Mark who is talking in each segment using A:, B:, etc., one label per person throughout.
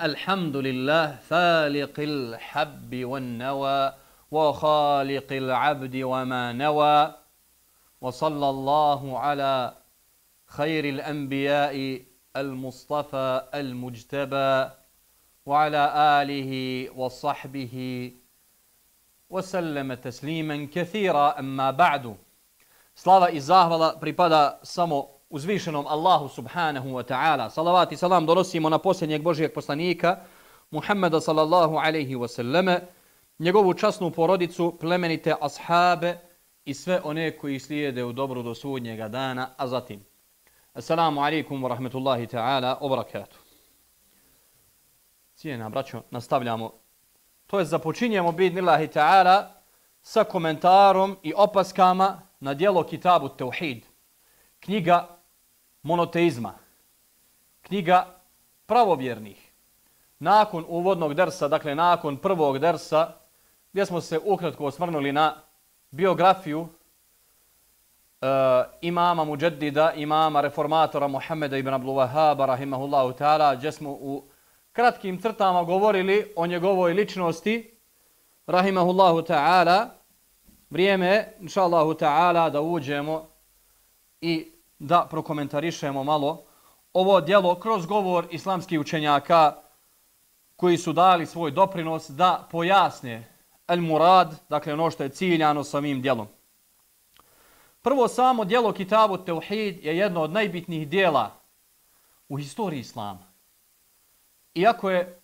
A: الحمد لله فالق الحب والنوى وخالق العبد وما نوى وصلى الله على خير الأنبياء المصطفى المجتبى وعلى آله وصحبه وسلم تسليما كثيرا. أما بعد Slava i zahvala pripada samo uzvišenom Allahu subhanahu wa ta'ala. Salavat i salam donosimo na posljednjeg Božijeg poslanika, Muhammeda sallallahu alaihi wa sallame, njegovu časnu porodicu, plemenite ashabe i sve one koji slijede u dobru do sudnjega dana, a zatim. Assalamu alaikum wa rahmetullahi ta'ala, obrakatu. Cijena, braćo, nastavljamo. To je započinjemo bidnillahi ta'ala sa komentarom i opaskama na dijelo Kitabu Teuhid, knjiga monoteizma, knjiga pravovjernih. Nakon uvodnog dersa, dakle nakon prvog dersa, gdje smo se ukratko osvrnuli na biografiju uh, imama Mujaddida, imama reformatora Muhammeda ibn Abdul Wahaba, rahimahullahu ta'ala, gdje smo u kratkim crtama govorili o njegovoj ličnosti, rahimahullahu ta'ala, vrijeme inša Allahu ta'ala, da uđemo i da prokomentarišemo malo ovo djelo kroz govor islamskih učenjaka koji su dali svoj doprinos da pojasne el murad, dakle ono što je ciljano samim djelom. Prvo samo djelo Kitabu Teuhid je jedno od najbitnijih dijela u historiji islama. Iako je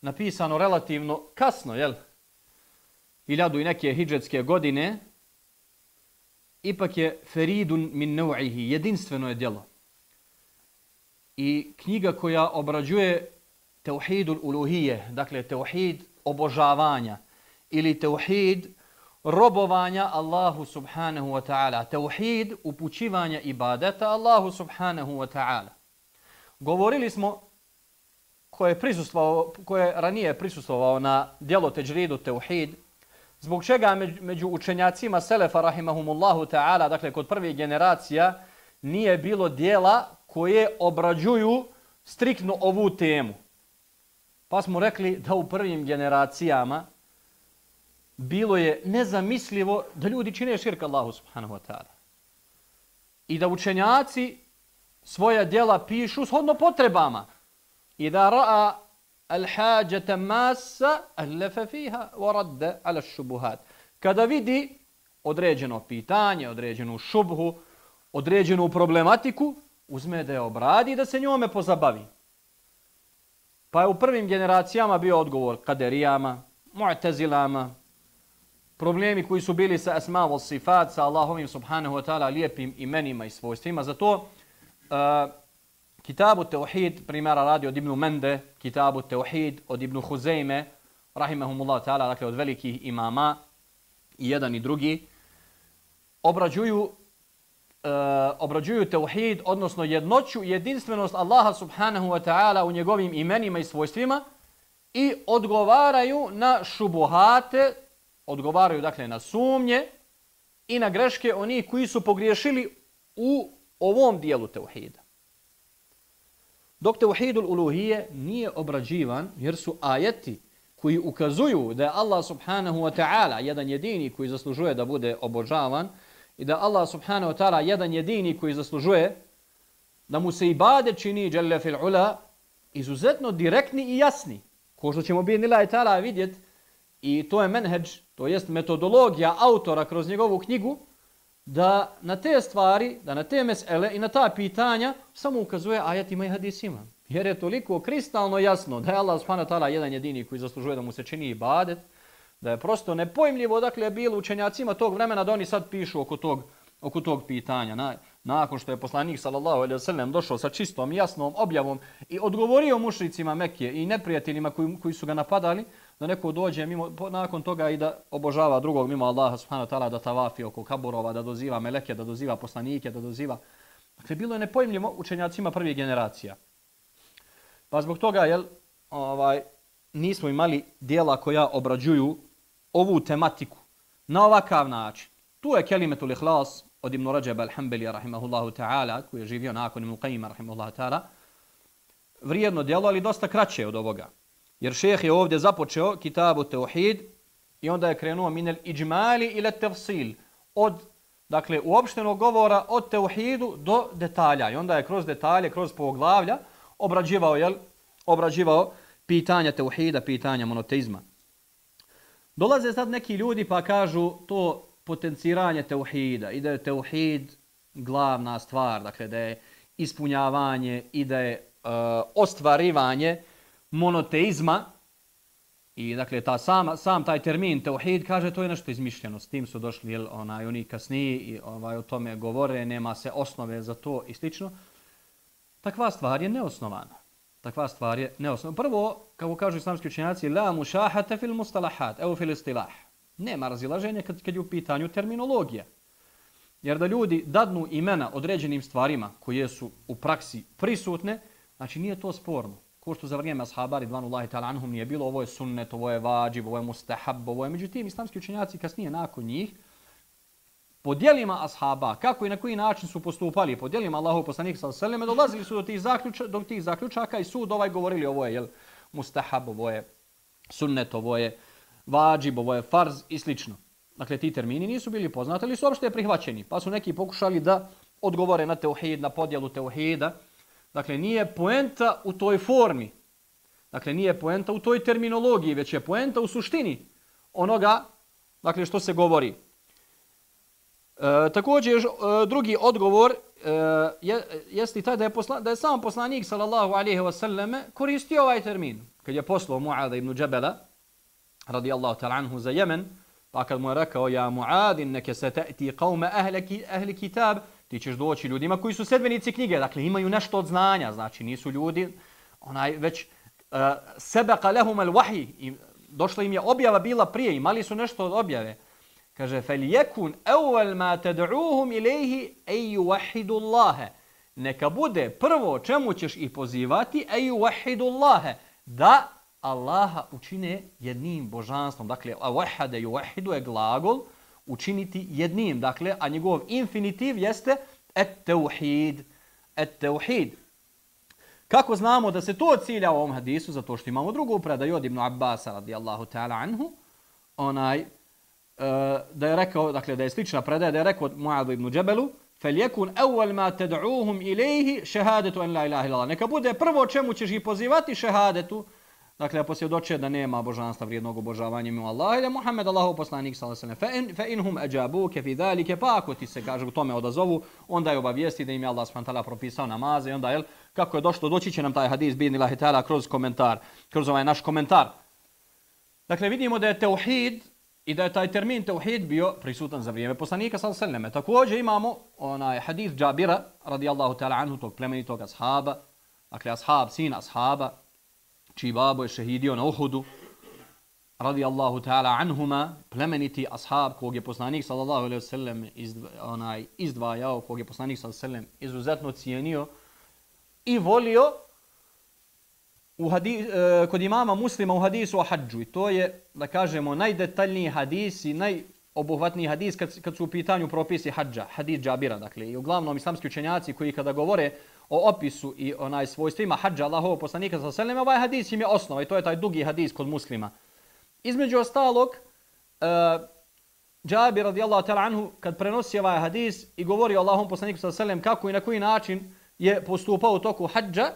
A: napisano relativno kasno, jel? Hiljadu i neke hidžetske godine, ipak je feridun min nau'ihi, jedinstveno je djelo. I knjiga koja obrađuje teuhidul uluhije, dakle teuhid obožavanja ili teuhid robovanja Allahu subhanahu wa ta'ala, teuhid upućivanja ibadeta Allahu subhanahu wa ta'ala. Govorili smo ko je prisustvovao, ko je ranije prisustvovao na djelo teđridu teuhid, Zbog čega među učenjacima Selefa rahimahumullahu ta'ala, dakle kod prvih generacija, nije bilo dijela koje obrađuju striktno ovu temu. Pa smo rekli da u prvim generacijama bilo je nezamislivo da ljudi čine širk Allahu subhanahu wa ta'ala. I da učenjaci svoja dijela pišu shodno potrebama. I da ra'a الحاجه ماسا الف فيها ورد على الشبهات kada vidi određeno pitanje određenu šubhu određenu problematiku uzme da je obradi da se njome pozabavi. Pa je u prvim generacijama bio odgovor kaderijama mu'tazilama problemi koji su bili sa asma sifat sa Allahovim subhanahu wa taala lijepim imenima i svojstvima. Zato uh, Kitabu Teuhid primjera radi od Ibnu Mende, Kitabu Teuhid od Ibnu Huzeyme, rahimahumullah ta'ala, dakle od velikih imama, i jedan i drugi, obrađuju, uh, obrađuju Teuhid, odnosno jednoću i jedinstvenost Allaha subhanahu wa ta'ala u njegovim imenima i svojstvima i odgovaraju na šubuhate, odgovaraju dakle na sumnje i na greške onih koji su pogriješili u ovom dijelu Teuhida. Dok teuhidul uluhije nije obrađivan jer su ajeti koji ukazuju da je Allah subhanahu wa ta'ala jedan jedini koji zaslužuje da bude obožavan i da Allah subhanahu wa ta'ala jedan jedini koji zaslužuje da mu se ibade čini jalla fil ula izuzetno direktni i jasni. Ko što ćemo bi nila i ta'ala vidjet i to je menheđ, to jest metodologija autora kroz njegovu knjigu da na te stvari, da na te mesele i na ta pitanja samo ukazuje ajatima i hadisima. Jer je toliko kristalno jasno da je Allah subhanahu ta'ala jedan jedini koji zaslužuje da mu se čini ibadet, da je prosto nepojmljivo dakle je bilo učenjacima tog vremena da oni sad pišu oko tog, oko tog pitanja. Na, nakon što je poslanik sallallahu alejhi ve sellem došao sa čistom jasnom objavom i odgovorio mušricima Mekije i neprijateljima koji, koji su ga napadali, da neko dođe mimo, nakon toga i da obožava drugog mimo Allaha subhanahu wa ta'ala, da tavafi oko kaburova, da doziva meleke, da doziva poslanike, da doziva... Dakle, bilo je nepojmljivo učenjacima prvih generacija. Pa zbog toga, jel, ovaj, nismo imali dijela koja obrađuju ovu tematiku na ovakav način. Tu je kelimetul ihlas od Ibn Rajab al-Hambelija, rahimahullahu ta'ala, koji je živio nakon Ibn Qajima, rahimahullahu ta'ala, vrijedno djelo, ali dosta kraće od ovoga. Jer šeheh je ovdje započeo kitabu Teuhid i onda je krenuo minel iđmali ili tefsil od dakle, uopštenog govora od Teuhidu do detalja. I onda je kroz detalje, kroz poglavlja obrađivao, jel, obrađivao pitanja Teuhida, pitanja monoteizma. Dolaze sad neki ljudi pa kažu to potenciranje Teuhida i da je Teuhid glavna stvar, dakle da je ispunjavanje i da je uh, e, ostvarivanje monoteizma i dakle ta sama, sam taj termin teuhid kaže to je nešto izmišljeno. S tim su došli jel, onaj, oni kasniji i ovaj, o tome govore nema se osnove za to i slično. Takva stvar je neosnovana. Takva stvar je neosnovana. Prvo kako kažu islamski učenjaci la mušahate fil mustalahat evo fil istilah. Nema razilaženja kad, kad je u pitanju terminologija. Jer da ljudi dadnu imena određenim stvarima koje su u praksi prisutne znači nije to sporno ko što za vrijeme ashaba ridvanullahi ta'ala anhum nije bilo, ovo je sunnet, ovo je vađib, ovo je mustahab, ovo je međutim islamski učenjaci kasnije nakon njih po dijelima ashaba, kako i na koji način su postupali, po dijelima Allahov poslanika sallallahu alejhi ve dolazili su do tih zaključa, do tih zaključaka i sud ovaj govorili ovo je jel mustahab, ovo je sunnet, ovo je vađib, ovo je farz i slično. Dakle, ti termini nisu bili poznati, ali su uopšte prihvaćeni. Pa su neki pokušali da odgovore na teuhid, na podjelu teuhida, Dakle, nije poenta u toj formi. Dakle, nije poenta u toj terminologiji, već je poenta u suštini onoga dakle, što se govori. E, također, e, drugi odgovor e, je, jeste taj da je, posla, da je sam poslanik sallallahu alaihi wa sallam koristio ovaj termin. Kad je poslao Mu'ada ibn Džabela, radijallahu ta'ala anhu za Jemen, pa kad mu je rekao, ja Mu'ad, inneke se ta'ti qavme ahle, ahli kitab, ti ćeš doći ljudima koji su sedbenici knjige, dakle imaju nešto od znanja, znači nisu ljudi, onaj već uh, sebeqa lehum el wahi, došla im je objava bila prije, imali su nešto od objave. Kaže, fel yekun awwal ma tad'uhum ilayhi ay yuwahhidu Neka bude prvo čemu ćeš ih pozivati ay yuwahhidu Allah, da Allaha učine jednim božanstvom. Dakle, wahada yuwahhidu je glagol, učiniti jednim. Dakle, a njegov infinitiv jeste et-teuhid. Et-teuhid. Kako znamo da se to cilja u ovom hadisu? Zato što imamo drugu predaju od Ibn Abbas radijallahu ta'ala anhu. Onaj, uh, da je rekao, dakle, da je slična predaja, da je rekao Mu'adu ibn Džebelu, فَلْيَكُنْ أَوَّلْ مَا تَدْعُوهُمْ إِلَيْهِ شَهَادَةُ أَنْ لَا إِلَهِ لَلَهِ Neka bude prvo čemu ćeš ih pozivati šehadetu, Dakle, posvjedoče da nema božanstva vrijednog obožavanja mimo Allaha ili Muhammed Allahov poslanik sallallahu alejhi ve sellem. Fa in hum ajabuke fi zalika pa ako ti se kaže u tome odazovu, onda je obavijesti da im je Allah subhanahu propisao namaze i onda jel kako je došlo doći će nam taj hadis bin ilahi taala kroz komentar, kroz ovaj naš komentar. Dakle, vidimo da je tauhid i da je taj termin tauhid bio prisutan za vrijeme poslanika sallallahu alejhi ve sellem. Takođe imamo onaj hadis Džabira radijallahu ta'ala anhu tog plemenitog ashaba, dakle ashab sin ashaba čiji babo je šehidio na Uhudu, radi Allahu ta'ala anhuma, plemeniti ashab kog je poslanik sallallahu alaihi wasallam izdva, onaj, izdvajao, kog je poslanik sallallahu alaihi wasallam izuzetno cijenio i volio u hadis, e, kod imama muslima u hadisu o hađu. I to je, da kažemo, najdetaljniji hadis i najobuhvatniji hadis kad, kad su u pitanju propisi hađa, hadis džabira. Dakle, i uglavnom islamski učenjaci koji kada govore o opisu i onaj svojstvima hađa Allahovog poslanika sa selem, ovaj hadis im je osnova i to je taj dugi hadis kod muslima. Između ostalog, e, uh, Džabi radijallahu ta'ala anhu kad prenosi ovaj hadis i govori o Allahovom poslaniku sa selem kako i na koji način je postupao u toku hađa,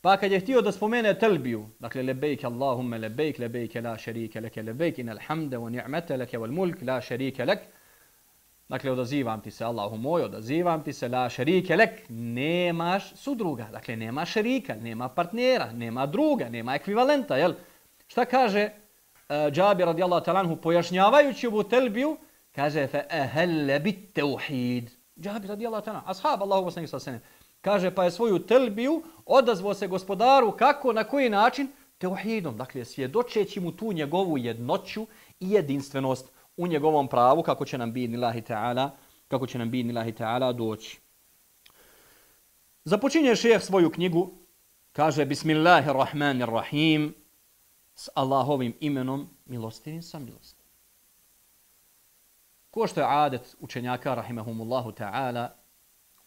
A: pa kad je htio da spomene telbiju, dakle lebejk Allahumme lebejk, lebejk la šerike leke, lebejk inal hamde wa ni'mete leke wal mulk la šerike leke, Dakle, odazivam ti se, Allahu moj, odazivam ti se, la šerike lek, nemaš sudruga. Dakle, nema šerika, nema partnera, nema druga, nema ekvivalenta, jel? Šta kaže uh, Džabir radijallahu talanhu, pojašnjavajući ovu telbiju, kaže, fe ehelle bit teuhid. Džabir radijallahu talanhu, ashab Allahu poslanih sa sene. Kaže, pa je svoju telbiju odazvo se gospodaru, kako, na koji način? Teuhidom. Dakle, svjedočeći mu tu njegovu jednoću i jedinstvenost u njegovom pravu kako će nam bi nilahi ta'ala kako će nam bi nilahi ta'ala doći. Započinje šejh svoju knjigu, kaže Bismillahirrahmanirrahim, s Allahovim imenom, milostivim sam milostivim. Ko što je adet učenjaka, rahimahumullahu ta'ala,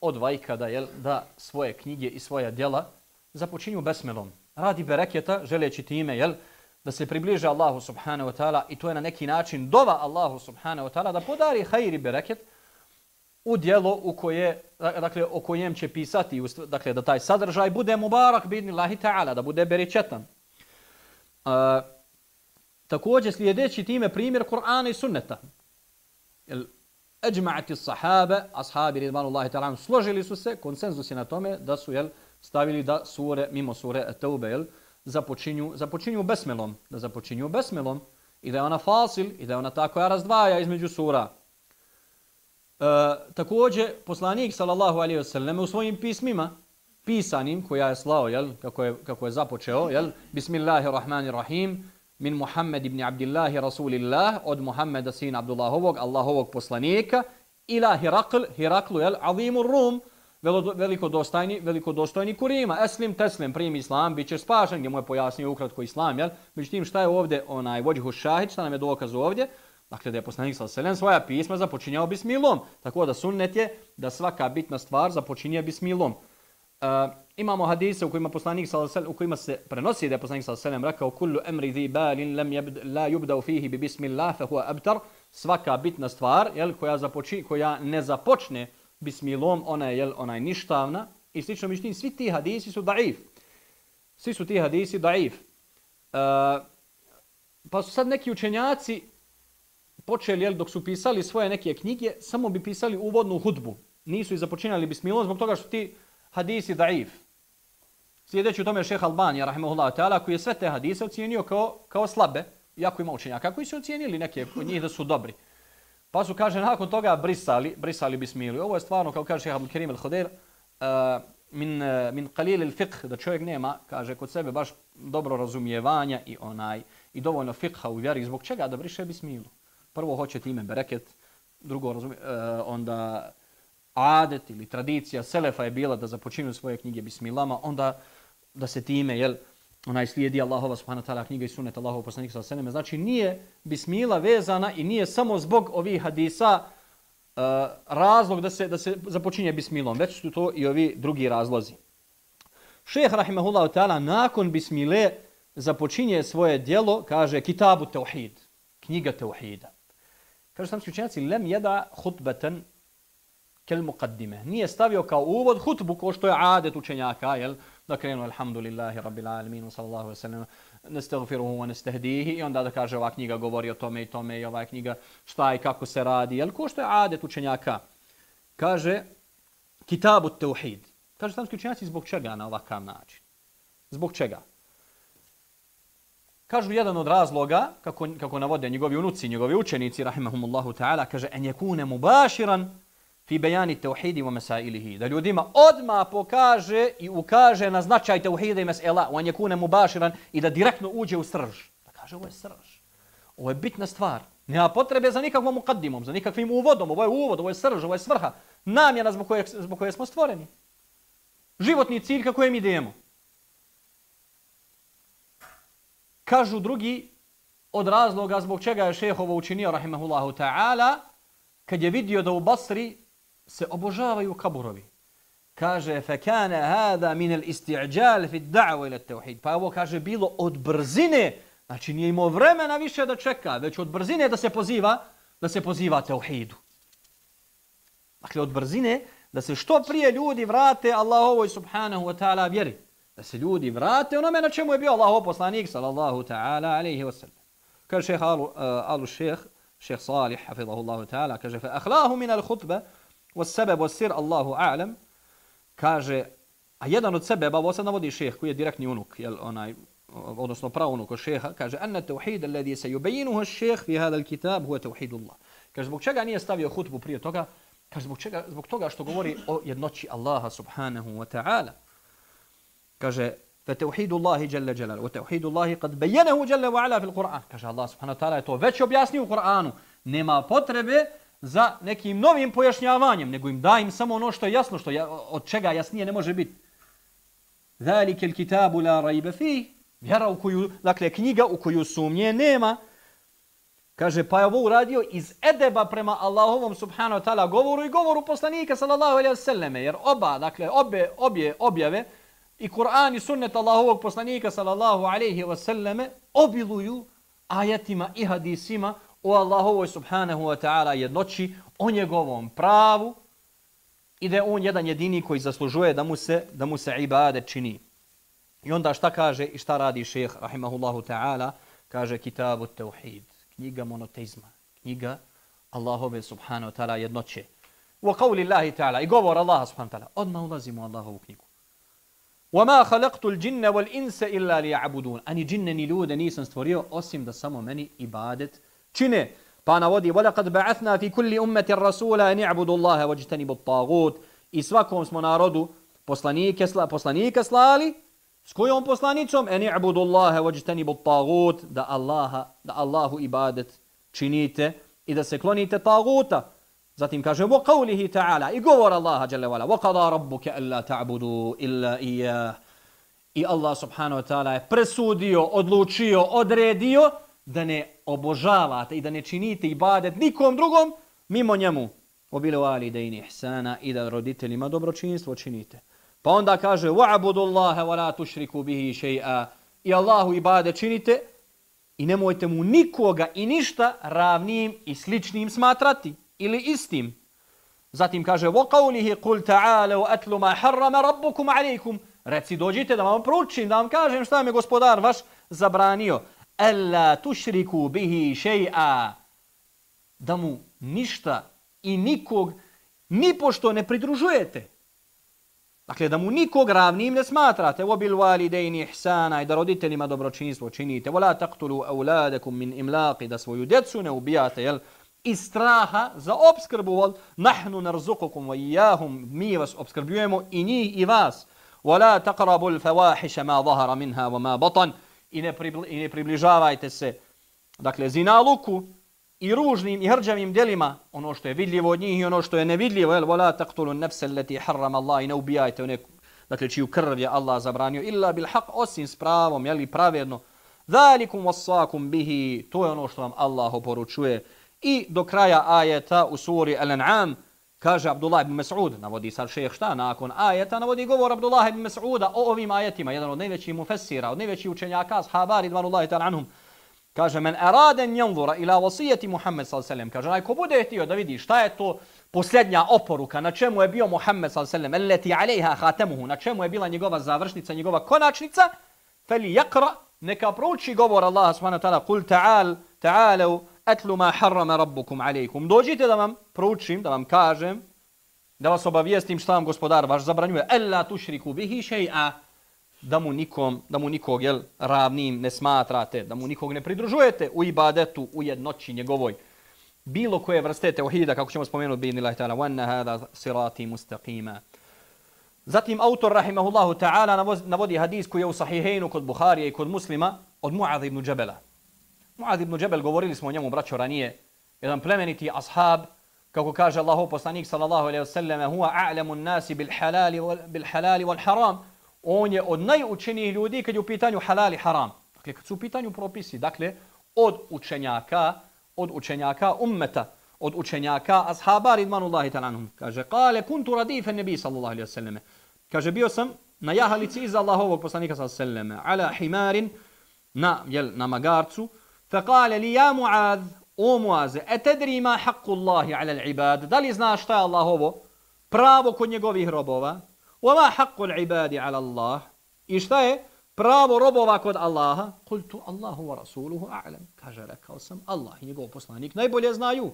A: od vajka da, jel, da svoje knjige i svoja djela započinju besmelom. Radi bereketa, želeći time, jel, da se približe Allahu subhanahu wa ta'ala i to je na neki način dova Allahu subhanahu wa ta'ala da podari hajir i bereket u dijelo u koje, dakle, o kojem će pisati, dakle, da taj sadržaj bude mubarak bidni lahi ta'ala, da bude berečetan. Uh, također slijedeći time primjer Kur'ana i sunneta. Jel, Eđma'ati sahabe, ashabi ridvanullahi ta'ala, složili su se, konsenzus je na tome da su jel, stavili da sure, mimo sure Taube, jel, započinju, započinju besmelom, da započinju besmelom i da je ona fasil i da je ona tako ja razdvaja između sura. E, također, poslanik sallallahu alaihi wasallam u svojim pismima, pisanim koja je slao, jel, kako, je, kako je započeo, jel, Bismillahirrahmanirrahim, min Muhammed ibn Abdillahi Rasulillah, od Muhammeda sin Abdullahovog, Allahovog poslanika, ila Hirakl, Hiraklu, jel, azimur Rum, veliko dostojni, veliko dostojni kurima. Eslim teslim, primi islam, bit će spašen, gdje mu je pojasnio ukratko islam, jel? Međutim, šta je ovdje onaj vođihu šahid, šta nam je dokaz ovdje? Dakle, da je poslanik sa selem svoja pisma započinjao bismilom. Tako da sunnet je da svaka bitna stvar započinje bismilom. Uh, imamo hadise u kojima poslanik sa selem, u kojima se prenosi da je poslanik sa selem rekao kullu emri dhi balin lam yabd, la yubda fihi bi bismillah fa huwa abtar. Svaka bitna stvar, jel, koja započi, koja ne započne bismilom, ona je jel, onaj ništavna i slično mišljenje, svi ti hadisi su daif. Svi su ti hadisi daif. E, pa su sad neki učenjaci počeli, jel, dok su pisali svoje neke knjige, samo bi pisali uvodnu hudbu. Nisu i započinjali bismilom zbog toga što ti hadisi daif. Sljedeći u tome je šeha Albanija, rahimahullah ta'ala, koji je sve te hadise ocijenio kao, kao slabe, iako ima učenjaka, koji su ocijenili neke od njih da su dobri. Pa su, kaže, nakon toga brisali, brisali bismilu. Ovo je stvarno, kao kaže Abdul Kerim al-Hudair, uh, eh, min, uh, min qalil al-fiqh, da čovjek nema, kaže, kod sebe baš dobro razumijevanja i onaj i dovoljno fiqha u vjeri. Zbog čega da briše bismilu? Prvo hoće time bereket, drugo razumije, uh, onda adet ili tradicija Selefa je bila da započinu svoje knjige bismilama, onda da se time, jel, onaj slijedi Allahova subhanahu wa ta'ala knjiga i sunnet Allahov poslanika sa seneme. Znači nije bismila vezana i nije samo zbog ovih hadisa uh, razlog da se da se započinje bismilom, već su to i ovi drugi razlozi. Šejh rahimehullah ta'ala nakon bismile započinje svoje djelo, kaže Kitabu Tauhid, knjiga Tauhida. Kaže sam učenjaci, lem jeda hutbeten kel muqaddime. Nije stavio kao uvod hutbu ko što je adet učenjaka, jel? Da krenu alhamdulillahi rabbil alamin wa sallallahu wasallam wa sallam wa nastahdihi i onda da kaže ova knjiga govori o tome i tome i ova knjiga šta i kako se radi, jel ko što je adet učenjaka. Kaže kitabu tauhid. Kaže islamski učenjaci zbog čega na ovakav način? Zbog čega? Kažu jedan od razloga, kako, kako navode njegovi unuci, njegovi učenici, rahimahumullahu ta'ala, kaže en jekune mubaširan fi bejani tauhidi wa masailihi. Da ljudima odma pokaže i ukaže na značaj tauhida i mesela je kune mubaširan i da direktno uđe u srž. Da kaže ovo je srž. Ovo je bitna stvar. Nema potrebe za nikakvom mukaddimom za nikakvim uvodom. Ovo je uvod ovo je srž ovo je svrha. Namjena zbog koje, zbog koje smo stvoreni. Životni cilj kako je mi idemo. Kažu drugi od razloga zbog čega je šehovo učinio rahimahullahu ta'ala kad je vidio da u Basri se obožavaju kaburovi. Kaže, fekane hada min el isti'đal fi da'wa ila tauhid Pa ovo kaže, bilo od brzine, znači nije imao vremena više da čeka, već od brzine da se poziva, da se poziva tauhidu. Dakle, od brzine da se što prije ljudi vrate Allahovoj subhanahu wa ta'ala vjeri. Da se ljudi vrate onome na čemu je bio Allahov poslanik, sallallahu ta'ala alaihi wa sallam. Kaže šeha alu, uh, alu šeh, šeh salih, hafidhahu ta'ala, kaže, fe akhlahu min al khutbe, والسبب والسر Allahu a'lam kaže a jedan od sebeba ovo sad navodi šejh koji je direktni unuk jel onaj odnosno praunuk od šeha kaže anna tauhid alladhi sayubayyinuhu ash-shaykh fi hadha al-kitab huwa tauhid Allah kaže zbog čega nije stavio hutbu prije toga kaže zbog čega zbog toga što govori o jednoći Allaha subhanahu wa ta'ala kaže fa tauhid Allah jalla jalal wa tauhid Allah qad bayyanahu jalla wa ala fi al-Qur'an kaže Allah subhanahu wa ta'ala je to već objasnio u Kur'anu nema potrebe za nekim novim pojašnjavanjem, nego im da im samo ono što je jasno, što ja, od čega jasnije ne može biti. Zalike il kitabu la rajbe fi, vjera u koju, dakle knjiga u koju sumnje nema. Kaže, pa je ovo uradio iz edeba prema Allahovom subhanahu wa ta'ala govoru i govoru poslanika sallallahu alaihi wa jer oba, dakle, obe, obje objave i Kur'an i sunnet Allahovog poslanika sallallahu alaihi wa obiluju ajetima i hadisima o Allahovoj subhanahu wa ta'ala jednoći, o njegovom pravu i da je on jedan jedini koji zaslužuje da mu se, da mu se ibade čini. I onda šta kaže i šta radi šeheh, rahimahullahu ta'ala, kaže kitabu tauhid, knjiga monoteizma, knjiga Allahove subhanahu wa ta'ala jednoće. Wa qawli Allahi ta'ala, i govor Allaha subhanahu wa ta'ala, odmah ulazimo u Allahovu knjigu. وَمَا خَلَقْتُ الْجِنَّ وَالْإِنْسَ إِلَّا لِيَعْبُدُونَ Ani džinne ni ljude nisam stvorio osim da samo meni ibadet čine. Pa navodi وَلَقَدْ بَعَثْنَا فِي كُلِّ أُمَّةِ الرَّسُولَ أَنِ يَعْبُدُ اللَّهَ وَجْتَنِبُ الطَّاغُوتِ I svakom smo narodu poslanike, sla, poslanike slali s kojom poslanicom أَنِ يَعْبُدُ اللَّهَ وَجْتَنِبُ الطَّاغُوتِ da, Allaha, da Allahu ibadet činite i da se klonite taguta. Zatim kaže wa qawlihi ta'ala i govor Allaha dželle wala wa qada rabbuka alla ta'budu illa iyyah. I Allah subhanahu wa ta'ala je presudio, odlučio, odredio da ne obožavate i da ne činite ibadet nikom drugom mimo njemu. Obile ali da ihsana i da roditeljima dobročinstvo činite. Pa onda kaže wa'budu Allaha wa la tushriku bihi shay'a. I Allahu ibadet činite i nemojte mu nikoga i ništa ravnim i sličnim smatrati ili istim. Zatim kaže وَقَوْلِهِ قُلْ تَعَالَوْ أَتْلُ مَا حَرَّمَ رَبُّكُمْ عَلَيْكُمْ Reci dođite da vam pručim, da vam kažem šta mi gospodar vaš zabranio. ella tušriku bihi šeja, da mu ništa i nikog ni pošto ne pridružujete. Dakle, da mu nikog ravnim ne smatrate. O bil validejni ihsana i da roditeljima dobročinstvo činite. O la taktulu euladekum min imlaqi da svoju djecu ne ubijate, jel? I straha za obskrbu, vol, nahnu narzukukum wa iyahum, mi vas obskrbujemo i njih i vas. Wala la taqrabu l-fawahiša ma zahara minha wa ma batan, i ne, i ne približavajte se dakle zinaluku i ružnim i hrđavim djelima ono što je vidljivo od njih i ono što je nevidljivo el wala taqtulu an-nafsa allati harrama Allah i ne ubijajte one dakle čiju krv je Allah zabranio illa bil haq osim s pravom je li pravedno. Zalikum wasaqum bihi to je ono što vam Allah oporučuje. I do kraja ajeta u suri Al-An'am kaže Abdullah ibn Mas'ud, navodi sad šejh šta, nakon ajeta navodi govor Abdullah ibn Mas'uda o ovim ajetima, jedan od najvećih mufessira, od najvećih učenjaka, sahaba ridvanullahi ta'ala anhum. Kaže, men eraden janzura ila vasijeti Muhammed s.a.v. Kaže, onaj ko bude htio da vidi šta je to posljednja oporuka, na čemu je bio Muhammed s.a.v. Eleti alejha hatemuhu, na čemu je bila njegova završnica, njegova konačnica, feli jakra, neka prouči govor Allah s.a.v. Kul ta'al, ta'alu, etlu ma harrama rabbukum alejkum. Dođite da vam proučim, da vam kažem, da vas obavijestim šta vam gospodar vaš zabranjuje. Ella tušriku bihi še'a. Da mu nikom, da mu nikog jel, ravnim ne smatrate, da mu nikog ne pridružujete u ibadetu, u jednoći njegovoj. Bilo koje vrste teuhida, kako ćemo spomenuti, bi inilahi ta'ala, wanna hada sirati mustaqima. Zatim autor, rahimahullahu ta'ala, navodi hadis koji je u sahihenu kod Buharije i kod muslima od Mu'adh ibn Džabela. Muad ibn Džebel, govorili smo o njemu, braćo, ranije, jedan plemeniti ashab, kako kaže Allahov poslanik sallallahu alejhi ve selleme, huwa a'lamu an-nasi bil halali wal bil halali wal haram. On je od najučenijih ljudi kad je u pitanju halal i haram. Dakle, kad su u pitanju propisi, dakle, od učenjaka, od učenjaka ummeta, od učenjaka ashaba ridvanullahi ta'ala anhum. Kaže, kale, kuntu radife nebi sallallahu alejhi ve selleme. Kaže, bio sam na jahalici iza Allahovog poslanika sallallahu alejhi ve selleme, ala himarin, na, jel, na magarcu, فقال لي يا معاذ او معاذ اتدري ما حق الله على العباد da li znaš šta je Allahovo pravo kod njegovih robova وما حق العباد على الله i šta je pravo robova kod Allaha قلت الله ورسوله اعلم kaže rekao sam Allah i njegov poslanik najbolje znaju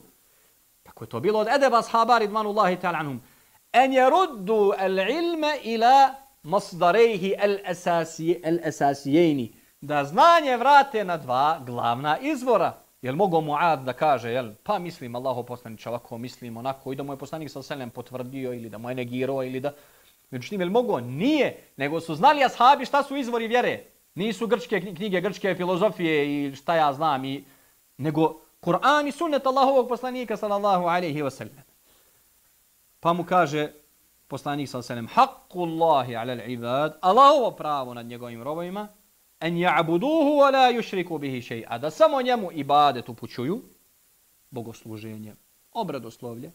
A: tako je to bilo od edeba ashaba ridvanullahi ta'ala anhum en yaruddu al-ilma ila masdarayhi al-asasiyyin da znanje vrate na dva glavna izvora. Jel mogo Muad da kaže, jel, pa mislim Allaho poslanić ovako, mislim onako, i da mu je poslanik sa selem potvrdio, ili da mu je negirao, ili da... Međutim, jel mogo? Nije, nego su znali ashabi šta su izvori vjere. Nisu grčke knjige, grčke filozofije i šta ja znam, i... nego Kur'an i sunnet Allahovog poslanika, sallallahu alaihi wa sallam. Pa mu kaže poslanik sa selem, haqqu Allahi ala ibad, Allahovo pravo nad njegovim robovima, en ja'buduhu wa la yushriku bihi shay'a da samo njemu ibadet upućuju bogosluženje obradoslovlje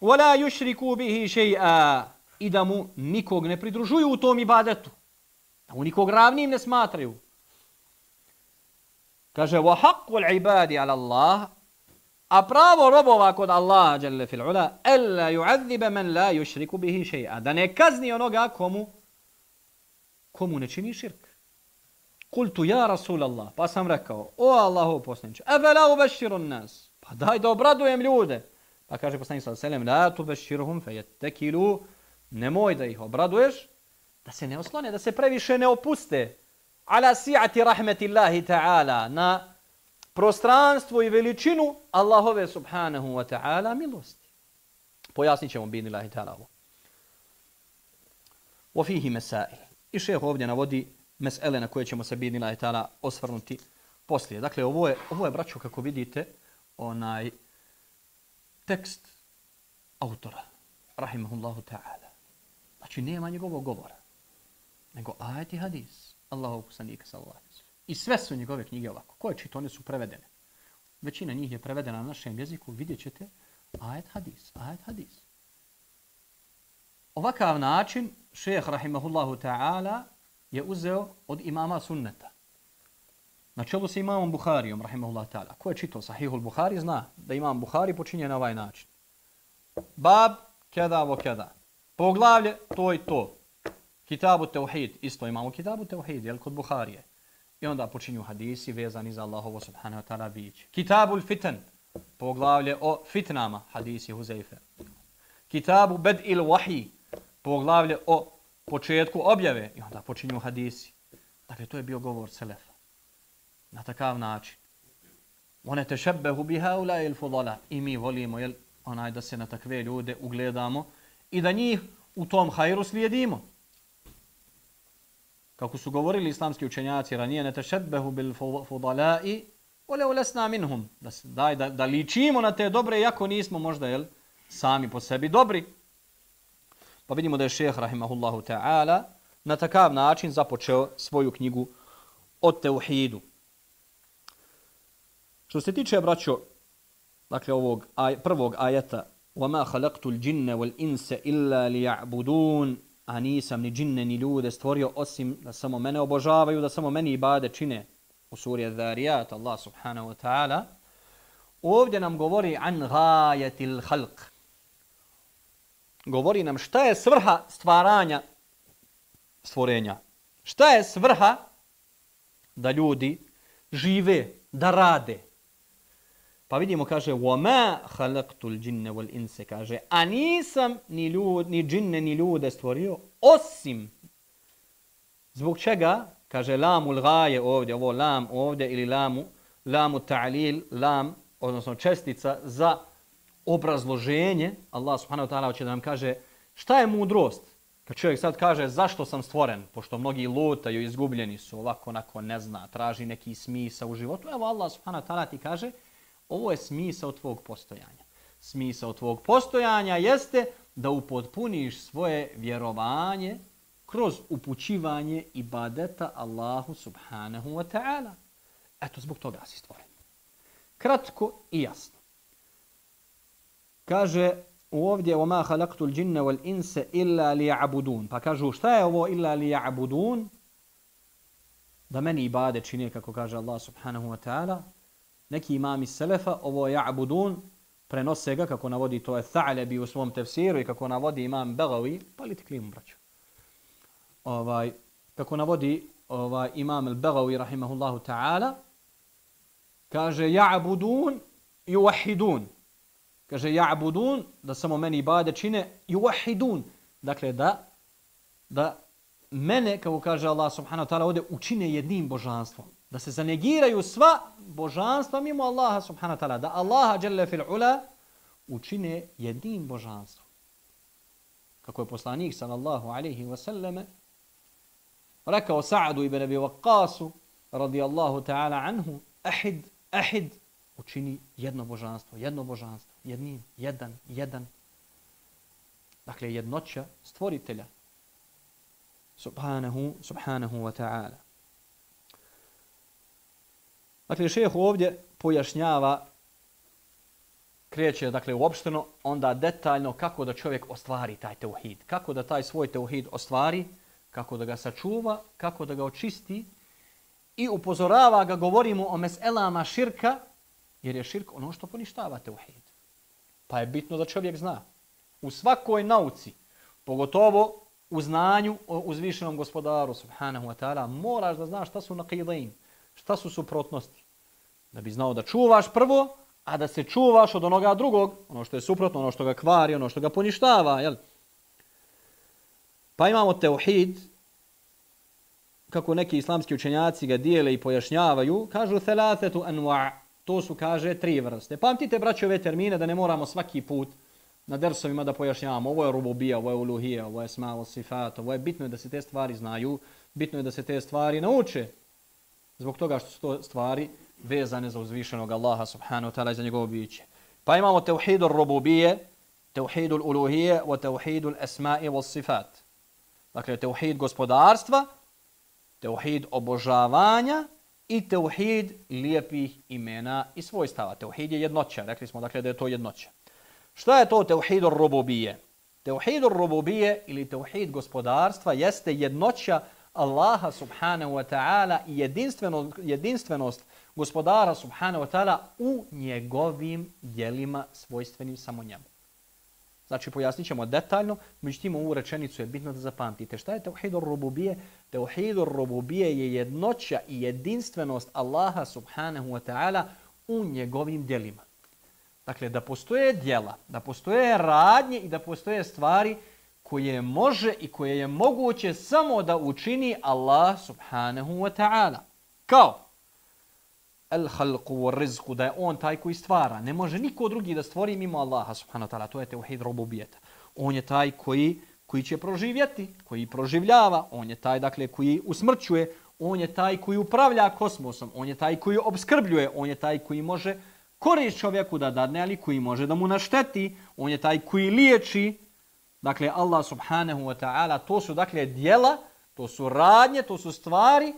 A: wa la yushriku bihi shay'a i da mu nikog ne pridružuju u tom ibadetu. Da mu nikog ravnim ne smatraju. Kaže, wa haqqu ibadi ala Allah, a pravo robova kod Allaha dželle fil ula, alla yu'adhiba man la yushriku bihi shay'a. Da ne kazni onoga komu komu ne čini širk. Kultu ja Rasul Allah, pa sam rekao, o Allahu poslaniče, evela ubeširun nas, pa daj da obradujem ljude. Pa kaže poslanik sallallahu alejhi ve sellem, la tubashiruhum fayattakilu, nemoj da ih obraduješ, da se ne oslone, da se previše ne opuste. Ala si'ati rahmetillahi ta'ala, na prostranstvo i veličinu Allahove subhanahu wa ta'ala milosti. Pojasnit ćemo bin ilahi ta'ala ovo. Wa fihi mesail. I šeh ovdje navodi mesele na koje ćemo se bidnila ilahi tada osvrnuti poslije. Dakle, ovo je, ovo je, braćo, kako vidite, onaj tekst autora, rahimahullahu ta'ala. Znači, nema njegovog govora, nego ajeti hadis, Allahu kusanika sallallahu I sve su njegove knjige ovako. Koje čito, one su prevedene. Većina njih je prevedena na našem jeziku. Vidjet ćete ajet hadis, ajet hadis. Ovakav način šeheh rahimahullahu ta'ala je uzeo od imama sunneta. Na čelu se imamom Buharijom, rahimahullah ta'ala. Ko je čitao sahihul Buhari, zna da imam Buhari počinje na ovaj način. Bab, keda vo keda. Poglavlje, to i to. Kitabu teuhid, isto imamo kitabu teuhid, jel kod Buharije. I onda počinju hadisi vezani za Allahovo subhanahu wa ta'ala bić. Kitabul fitan, poglavlje o fitnama, hadisi Huzeife. Kitabu bed il wahi, poglavlje o početku objave. I onda počinju hadisi. Dakle, to je bio govor Selefa. Na takav način. One te šebbehu biha ula il fudala. I mi volimo jel, onaj da se na takve ljude ugledamo i da njih u tom hajru slijedimo kako su govorili islamski učenjaci ranije, ne tešedbehu bil fudalai, ole ulesna minhum, da, daj, da, da ličimo na te dobre, iako nismo možda jel, sami po sebi dobri. Pa vidimo da je šeheh, rahimahullahu ta'ala, na takav način započeo svoju knjigu o teuhidu. Što se tiče, braćo, dakle ovog aj, prvog ajeta, وَمَا خَلَقْتُ الْجِنَّ وَالْإِنْسَ إِلَّا لِيَعْبُدُونَ a nisam ni džinne ni ljude stvorio osim da samo mene obožavaju, da samo meni ibade čine u suri Dharijat, Allah subhanahu wa ta'ala. Ovdje nam govori an gajetil halq. Govori nam šta je svrha stvaranja stvorenja. Šta je svrha da ljudi žive, da rade, Pa vidimo, kaže, وَمَا خَلَقْتُ الْجِنَّ وَالْإِنْسَ kaže, a nisam ni, ljud, ni džinne ni ljude stvorio, osim. Zbog čega? Kaže, lamul gaje ovdje, ovo lam ovdje, ili lamu, lamu ta'lil, lam, odnosno čestica za obrazloženje. Allah subhanahu wa ta'ala hoće da nam kaže, šta je mudrost? Kad čovjek sad kaže, zašto sam stvoren? Pošto mnogi lutaju, izgubljeni su, ovako, onako, ne zna, traži neki smisa u životu. Evo Allah subhanahu wa ta'ala ti kaže, Ovo je smisao tvog postojanja. Smisao tvog postojanja jeste da upotpuniš svoje vjerovanje kroz upućivanje ibadeta Allahu subhanahu wa ta'ala. Eto, zbog toga si stvoren. Kratko i jasno Kaže ovdje وَمَا خَلَقْتُ الْجِنَّ وَالْإِنْسَ إِلَّا لِيَعْبُدُونَ Pa kažu šta je ovo إِلَّا لِيَعْبُدُونَ Da meni ibade čini, kako kaže Allah subhanahu wa ta'ala, neki imami Selefa, ovo je Abudun, prenose ga, kako navodi to je Tha'lebi u svom tefsiru i kako navodi imam Begavi, paliti klimu, braću. Ovaj, kako navodi ovaj, imam Begavi, rahimahullahu ta'ala, kaže Ja'budun i Wahidun. Kaže Ja'budun, da samo meni ibade čine, i Wahidun. Dakle, da, da mene, kako kaže Allah subhanahu wa ta'ala, ovdje učine jednim božanstvom da se zanegiraju sva božanstva mimo Allaha subhanahu wa ta'ala, da Allaha jalla fil ula učine jednim božanstvom. Kako je poslanik sallallahu alaihi wa sallame rekao Sa'adu ibn Abi Waqqasu radijallahu ta'ala anhu ahid, ahid učini jedno božanstvo, jedno božanstvo, jednim, jedan, jedan. Dakle, jednoća stvoritelja subhanahu, subhanahu wa ta'ala. Dakle, šeheh ovdje pojašnjava kreće dakle uopšteno, onda detaljno kako da čovjek ostvari taj teuhid. Kako da taj svoj teuhid ostvari, kako da ga sačuva, kako da ga očisti i upozorava ga, govorimo o meselama širka, jer je širk ono što poništava teuhid. Pa je bitno da čovjek zna. U svakoj nauci, pogotovo u znanju o uzvišenom gospodaru, subhanahu wa ta'ala, moraš da znaš šta su naqidain, šta su suprotnosti. Da bi znao da čuvaš prvo, a da se čuvaš od onoga drugog, ono što je suprotno, ono što ga kvari, ono što ga poništava. Jel? Pa imamo teuhid, kako neki islamski učenjaci ga dijele i pojašnjavaju, kažu thelathetu anwa' to su, kaže, tri vrste. Pamtite, braćo, ove termine da ne moramo svaki put na dersovima da pojašnjavamo. Ovo je rububija, ovo je uluhija, ovo je smalo sifat, ovo je bitno da se te stvari znaju, bitno je da se te stvari nauče. Zbog toga što su to stvari vezane za uzvišenog Allaha subhanahu wa ta'ala i za njegovo biće. Pa imamo tevhidu rububije, tevhidu uluhije, wa tevhidu esma'i wa sifat. Dakle, tevhid gospodarstva, tevhid obožavanja i teuhid lijepih imena i svojstava. Teuhid je jednoća. Rekli smo dakle da je to jednoća. Šta je to teuhid rububije? Teuhid rububije ili teuhid gospodarstva jeste jednoća Allaha subhanahu wa ta'ala i jedinstvenost, jedinstvenost gospodara subhanahu wa ta'ala u njegovim dijelima svojstvenim samo njemu. Znači, pojasnit ćemo detaljno, međutim, ovu rečenicu je bitno da zapamtite. Šta je teuhidur rububije? Teuhidur rububije je jednoća i jedinstvenost Allaha subhanahu wa ta'ala u njegovim djelima. Dakle, da postoje djela, da postoje radnje i da postoje stvari koje može i koje je moguće samo da učini Allah subhanahu wa ta'ala. Kao, el halku wa rizku, da je on taj koji stvara. Ne može niko drugi da stvori mimo Allaha subhanahu wa ta'ala. To je teuhid robubijeta. On je taj koji, koji će proživjeti, koji proživljava. On je taj dakle koji usmrćuje. On je taj koji upravlja kosmosom. On je taj koji obskrbljuje. On je taj koji može korist čovjeku da dadne, ali koji može da mu našteti. On je taj koji liječi. Dakle, Allah subhanahu wa ta'ala, to su dakle dijela, to su radnje, to su stvari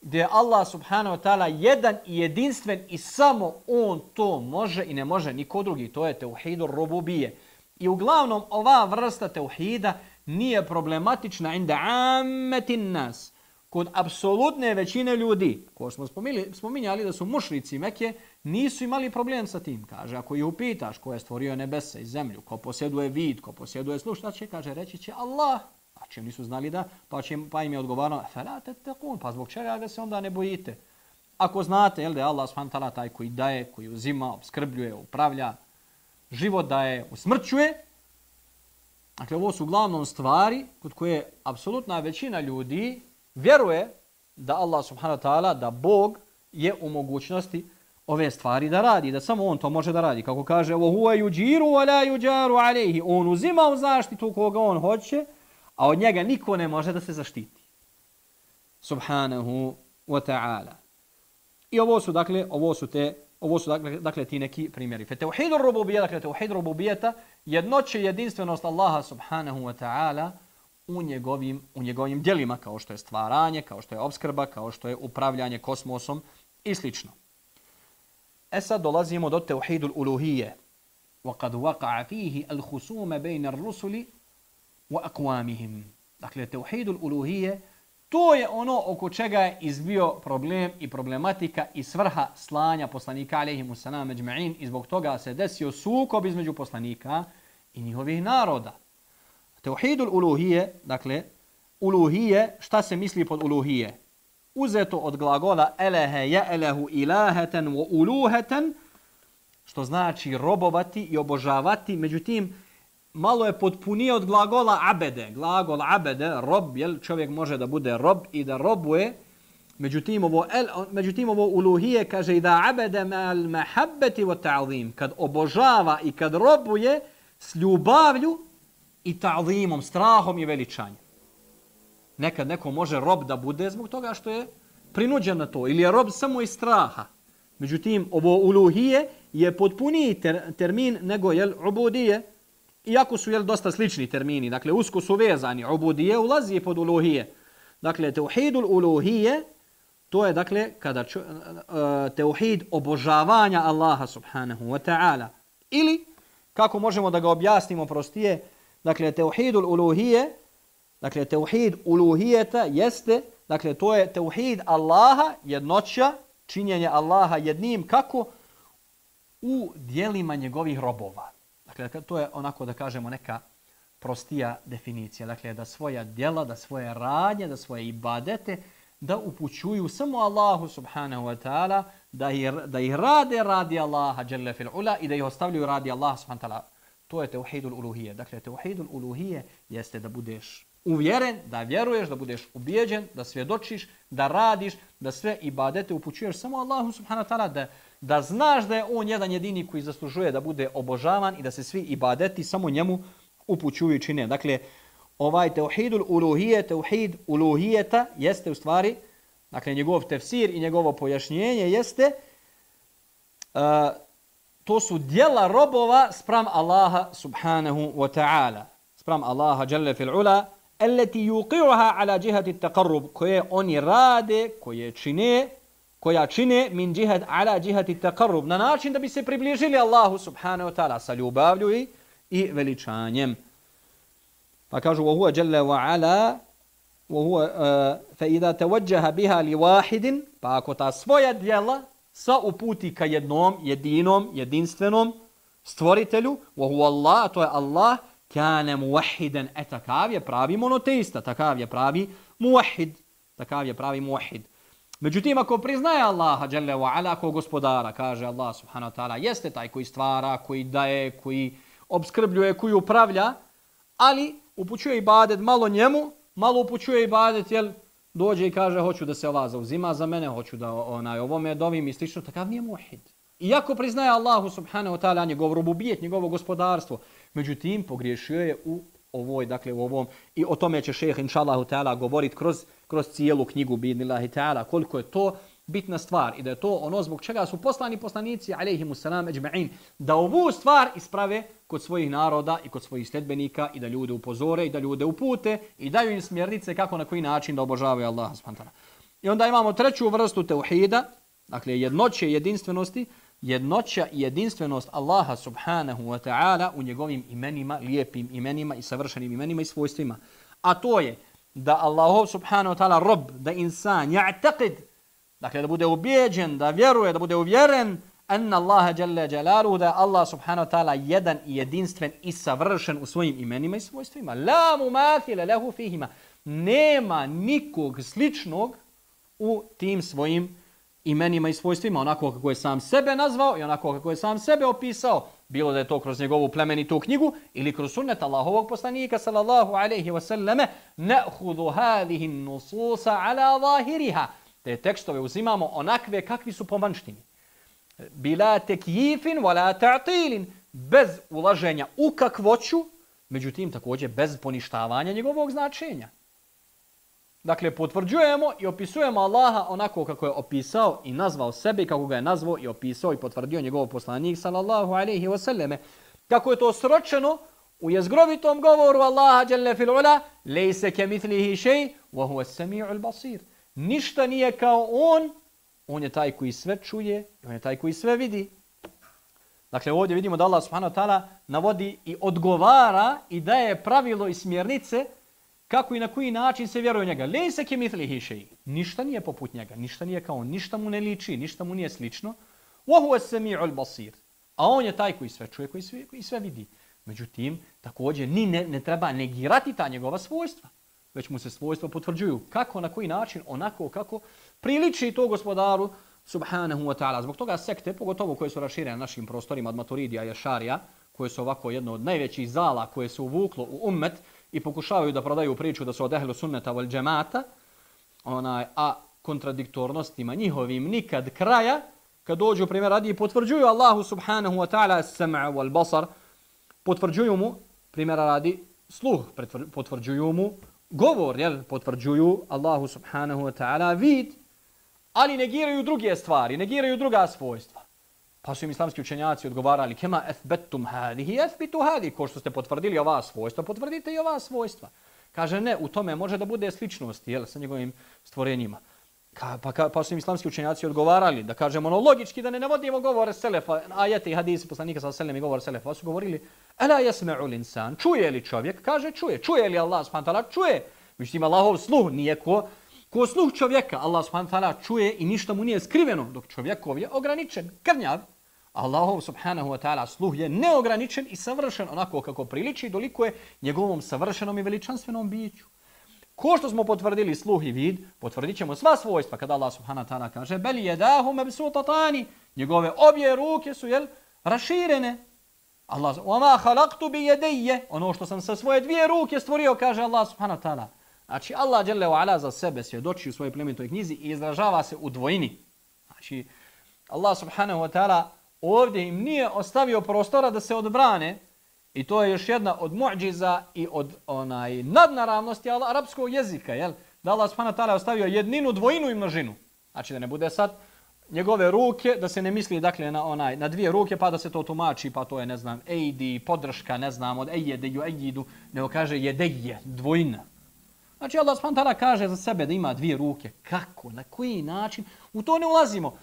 A: gdje je Allah subhanahu wa ta'ala jedan i jedinstven i samo on to može i ne može niko drugi. To je teuhidu rububije. I uglavnom ova vrsta teuhida nije problematična inda ammetin nas. Kod apsolutne većine ljudi, ko smo spominjali da su mušrici Mekke, nisu imali problem sa tim. Kaže, ako ih upitaš ko je stvorio nebesa i zemlju, ko posjeduje vid, ko posjeduje sluš, šta će? Kaže, reći će Allah Znači, čim nisu znali da, pa, će, pa im je odgovarano, felate tekun, pa zbog čega ga se onda ne bojite? Ako znate, jel da je Allah subhanahu taj koji daje, koji uzima, obskrbljuje, upravlja, život daje, usmrćuje, dakle ovo su uglavnom stvari kod koje apsolutna većina ljudi vjeruje da Allah subhanahu ta'ala, da Bog je u mogućnosti ove stvari da radi, da samo on to može da radi. Kako kaže, ovo huwa yujiru yujaru alayhi. On uzima u zaštitu koga on hoće, a od njega niko ne može da se zaštiti. Subhanahu wa ta'ala. I ovo su dakle, ovo su te Ovo su dakle, dakle ti neki primjeri. Fe teuhidu rububijeta, dakle teuhidu rububijeta, jednoće jedinstvenost Allaha subhanahu wa ta'ala u njegovim, u njegovim djelima, kao što je stvaranje, kao što je obskrba, kao što je upravljanje kosmosom i slično. E sad dolazimo do teuhidu uluhije. وقد وقع فيه الخصوم بين الرسل wa aqwamihim. Dakle, teuhidul uluhije, to je ono oko čega je izbio problem i problematika i svrha slanja poslanika alaihimu salam međma'in i zbog toga se desio sukob između poslanika i njihovih naroda. Teuhidul uluhije, dakle, uluhije, šta se misli pod uluhije? Uzeto od glagola elehe je elehu ilaheten wa uluheten, što znači robovati i obožavati, međutim, malo je potpunije od glagola abede. Glagol abede, rob, jel, čovjek može da bude rob i da robuje. Međutim, ovo, el, međutim, ovo uluhije kaže i da abede me al mehabbeti wa ta'zim. Kad obožava i kad robuje s ljubavlju i ta'zimom, strahom i veličanjem. Nekad neko može rob da bude zbog toga što je prinuđen na to. Ili je rob samo iz straha. Međutim, ovo uluhije je potpuniji ter, termin nego jel, ubudije, iako su jel dosta slični termini, dakle usko su vezani, ubudije ulazi pod uluhije. Dakle, teuhidul uluhije, to je dakle kada ču, eh, eh, uh, teuhid obožavanja Allaha subhanahu wa ta'ala. Ili, kako možemo da ga objasnimo prostije, dakle, teuhidul uluhije, dakle, teuhid uluhijeta jeste, dakle, to je teuhid Allaha, jednoća, činjenje Allaha jednim, kako? U dijelima njegovih robova. Dakle, to je onako da kažemo neka prostija definicija. Dakle, da svoja djela, da svoje radnje, da svoje ibadete, da upućuju samo Allahu subhanahu wa ta'ala, da, ih, da ih rade radi Allaha jalla fil ula i da ih ostavljaju radi Allaha subhanahu wa ta'ala. To je teuhidul uluhije. Dakle, teuhidul uluhije jeste da budeš uvjeren, da vjeruješ, da budeš ubijeđen, da svjedočiš, da radiš, da sve ibadete upućuješ samo Allahu subhanahu wa ta'ala, da, da znaš da je on jedan jedini koji zaslužuje da bude obožavan i da se svi ibadeti samo njemu upućuju i čine. Dakle, ovaj teuhidul uluhije, teuhid uluhijeta jeste u stvari, dakle njegov tefsir i njegovo pojašnjenje jeste, uh, to su dijela robova sprem Allaha subhanahu wa ta'ala, sprem Allaha jalla fil ula, eleti yuqiruha ala jihati taqarrub, koje oni rade, koje čine, koja čine min džihad ala džihati taqarrub na način da bi se približili Allahu subhanahu wa ta'ala sa ljubavlju i, i veličanjem. Pa kažu wa huwa jalla wa ala wa huwa uh, fa idha tawajjaha biha li wahidin pa ako ta svoja djela sa uputi ka jednom, jedinom, jedinstvenom stvoritelju, wa huwa Allah, to je Allah, kane muwahiden, e takav je pravi monoteista, takav je pravi muwahid, takav je pravi muwahid. Međutim, ako priznaje Allaha, dželle wa ala, ako gospodara, kaže Allah subhanahu wa ta'ala, jeste taj koji stvara, koji daje, koji obskrbljuje, koji upravlja, ali upućuje ibadet malo njemu, malo upućuje ibadet, jel, dođe i kaže, hoću da se ova zauzima za mene, hoću da onaj, ovome dovim i slično, takav nije muhid. Iako priznaje Allahu subhanahu wa ta'ala njegov rububijet, njegovo gospodarstvo, međutim, pogriješio je u ovoj, dakle u ovom, i o tome će šeheh inšallahu ta'ala govoriti kroz, kroz cijelu knjigu bidnillahi ta'ala, koliko je to bitna stvar i da je to ono zbog čega su poslani poslanici, alaihimu salam, eđma'in, da ovu stvar isprave kod svojih naroda i kod svojih sledbenika i da ljude upozore i da ljude upute i daju im smjernice kako na koji način da obožavaju Allaha subhanahu I onda imamo treću vrstu teuhida, dakle jednoće jedinstvenosti, jednoća i jedinstvenost Allaha subhanahu wa ta'ala u njegovim imenima, lijepim imenima i savršenim imenima i svojstvima. A to je da Allahov subhanahu wa ta'ala rob, da insan, ja'taqid, dakle da bude ubijeđen, da vjeruje, da bude uvjeren, anna Allaha jalla jalalu, da Allah subhanahu wa ta'ala jedan i jedinstven i savršen u svojim imenima i svojstvima. La mu mathila lehu fihima. Nema nikog sličnog u tim svojim imenima i svojstvima, onako kako je sam sebe nazvao i onako kako je sam sebe opisao, bilo da je to kroz njegovu plemenitu knjigu ili kroz sunnet Allahovog poslanika sallallahu alaihi wasallame, ne'hudu hadihi nususa ala zahiriha. Te tekstove uzimamo onakve kakvi su po manštini. Bila tekjifin wala ta'tilin, bez ulaženja u kakvoću, međutim također bez poništavanja njegovog značenja. Dakle, potvrđujemo i opisujemo Allaha onako kako je opisao i nazvao sebe, kako ga je nazvao i opisao i potvrdio njegov poslanik, sallallahu alaihi wasallame. Kako je to sročeno u jezgrovitom govoru Allaha, jalla fil ula, lejse ke mitlihi šej, wa huwa sami'u basir. Ništa nije kao on, on je taj koji sve čuje, on je taj koji sve vidi. Dakle, ovdje vidimo da Allah subhanahu wa ta'ala navodi i odgovara i daje pravilo i smjernice kako i na koji način se vjeruje u njega. Lejse ke mitlihi šeji. Ništa nije poput njega, ništa nije kao on, ništa mu ne liči, ništa mu nije slično. Wahu es sami'ul basir. A on je taj koji sve čuje, koji sve, koji sve vidi. Međutim, također ni ne, ne treba negirati ta njegova svojstva. Već mu se svojstva potvrđuju. Kako, na koji način, onako kako priliči to gospodaru subhanahu wa ta'ala. Zbog toga sekte, pogotovo koje su raširene na našim prostorima od Maturidija i Ašarija, koje su ovako jedno od najvećih zala koje se uvuklo u ummet, i pokušavaju da prodaju priču da su od ehlu sunneta wal džemata, onaj, a kontradiktornostima njihovim nikad kraja, kad dođu primjer radi i potvrđuju Allahu subhanahu wa ta'ala sam'a wal basar, potvrđuju mu, primjera radi, sluh, potvrđuju mu govor, jel, potvrđuju Allahu subhanahu wa ta'ala vid, ali negiraju druge stvari, negiraju druga svojstva. Pa su im islamski učenjaci odgovarali, kema ethbettum hadihi, ethbitu hadihi. ko što ste potvrdili ova svojstva, potvrdite i ova svojstva. Kaže, ne, u tome može da bude sličnost jel, sa njegovim stvorenjima. Ka, pa, ka, pa su im islamski učenjaci odgovarali, da kažemo ono logički, da ne navodimo govore Selefa, ajete i hadisi poslanika sa Selem i govore Selefa, pa su govorili, ela jesme'u l'insan, čuje li čovjek? Kaže čuje. Čuje li Allah subhanahu Čuje. Međutim, Allahov sluh nije ko, ko sluh čovjeka. Allah subhanahu čuje i ništa mu nije skriveno, dok čovjekov je ograničen, krnjav. Allahov subhanahu wa ta'ala sluh je neograničen i savršen onako kako priliči i doliko je njegovom savršenom i veličanstvenom biću. Ko što smo potvrdili sluh i vid, potvrdit ćemo sva svojstva kada Allah subhanahu wa ta'ala kaže beli jedahu mebsutatani, njegove obje ruke su jel, raširene. Allah, وَمَا خَلَقْتُ بِيَدَيَّ Ono što sam sa svoje dvije ruke stvorio, kaže Allah subhanahu wa ta'ala. Znači, Allah dželle ala za sebe svjedoči u svojoj plemenitoj knjizi i izražava se u dvojini. Znači, Allah subhanahu wa ta'ala ovdje im nije ostavio prostora da se odbrane i to je još jedna od muđiza i od onaj nadnaravnosti arapskog jezika, jel? Da Allah subhanahu wa ta'ala ostavio jedninu, dvojinu i množinu. Znači da ne bude sad njegove ruke, da se ne misli dakle na onaj na dvije ruke pa da se to tumači, pa to je ne znam, ejdi, podrška, ne znam, od ejede, ju ejidu, nego kaže jedeje, dvojina. Znači Allah subhanahu kaže za sebe da ima dvije ruke. Kako? Na koji način? U to ne ulazimo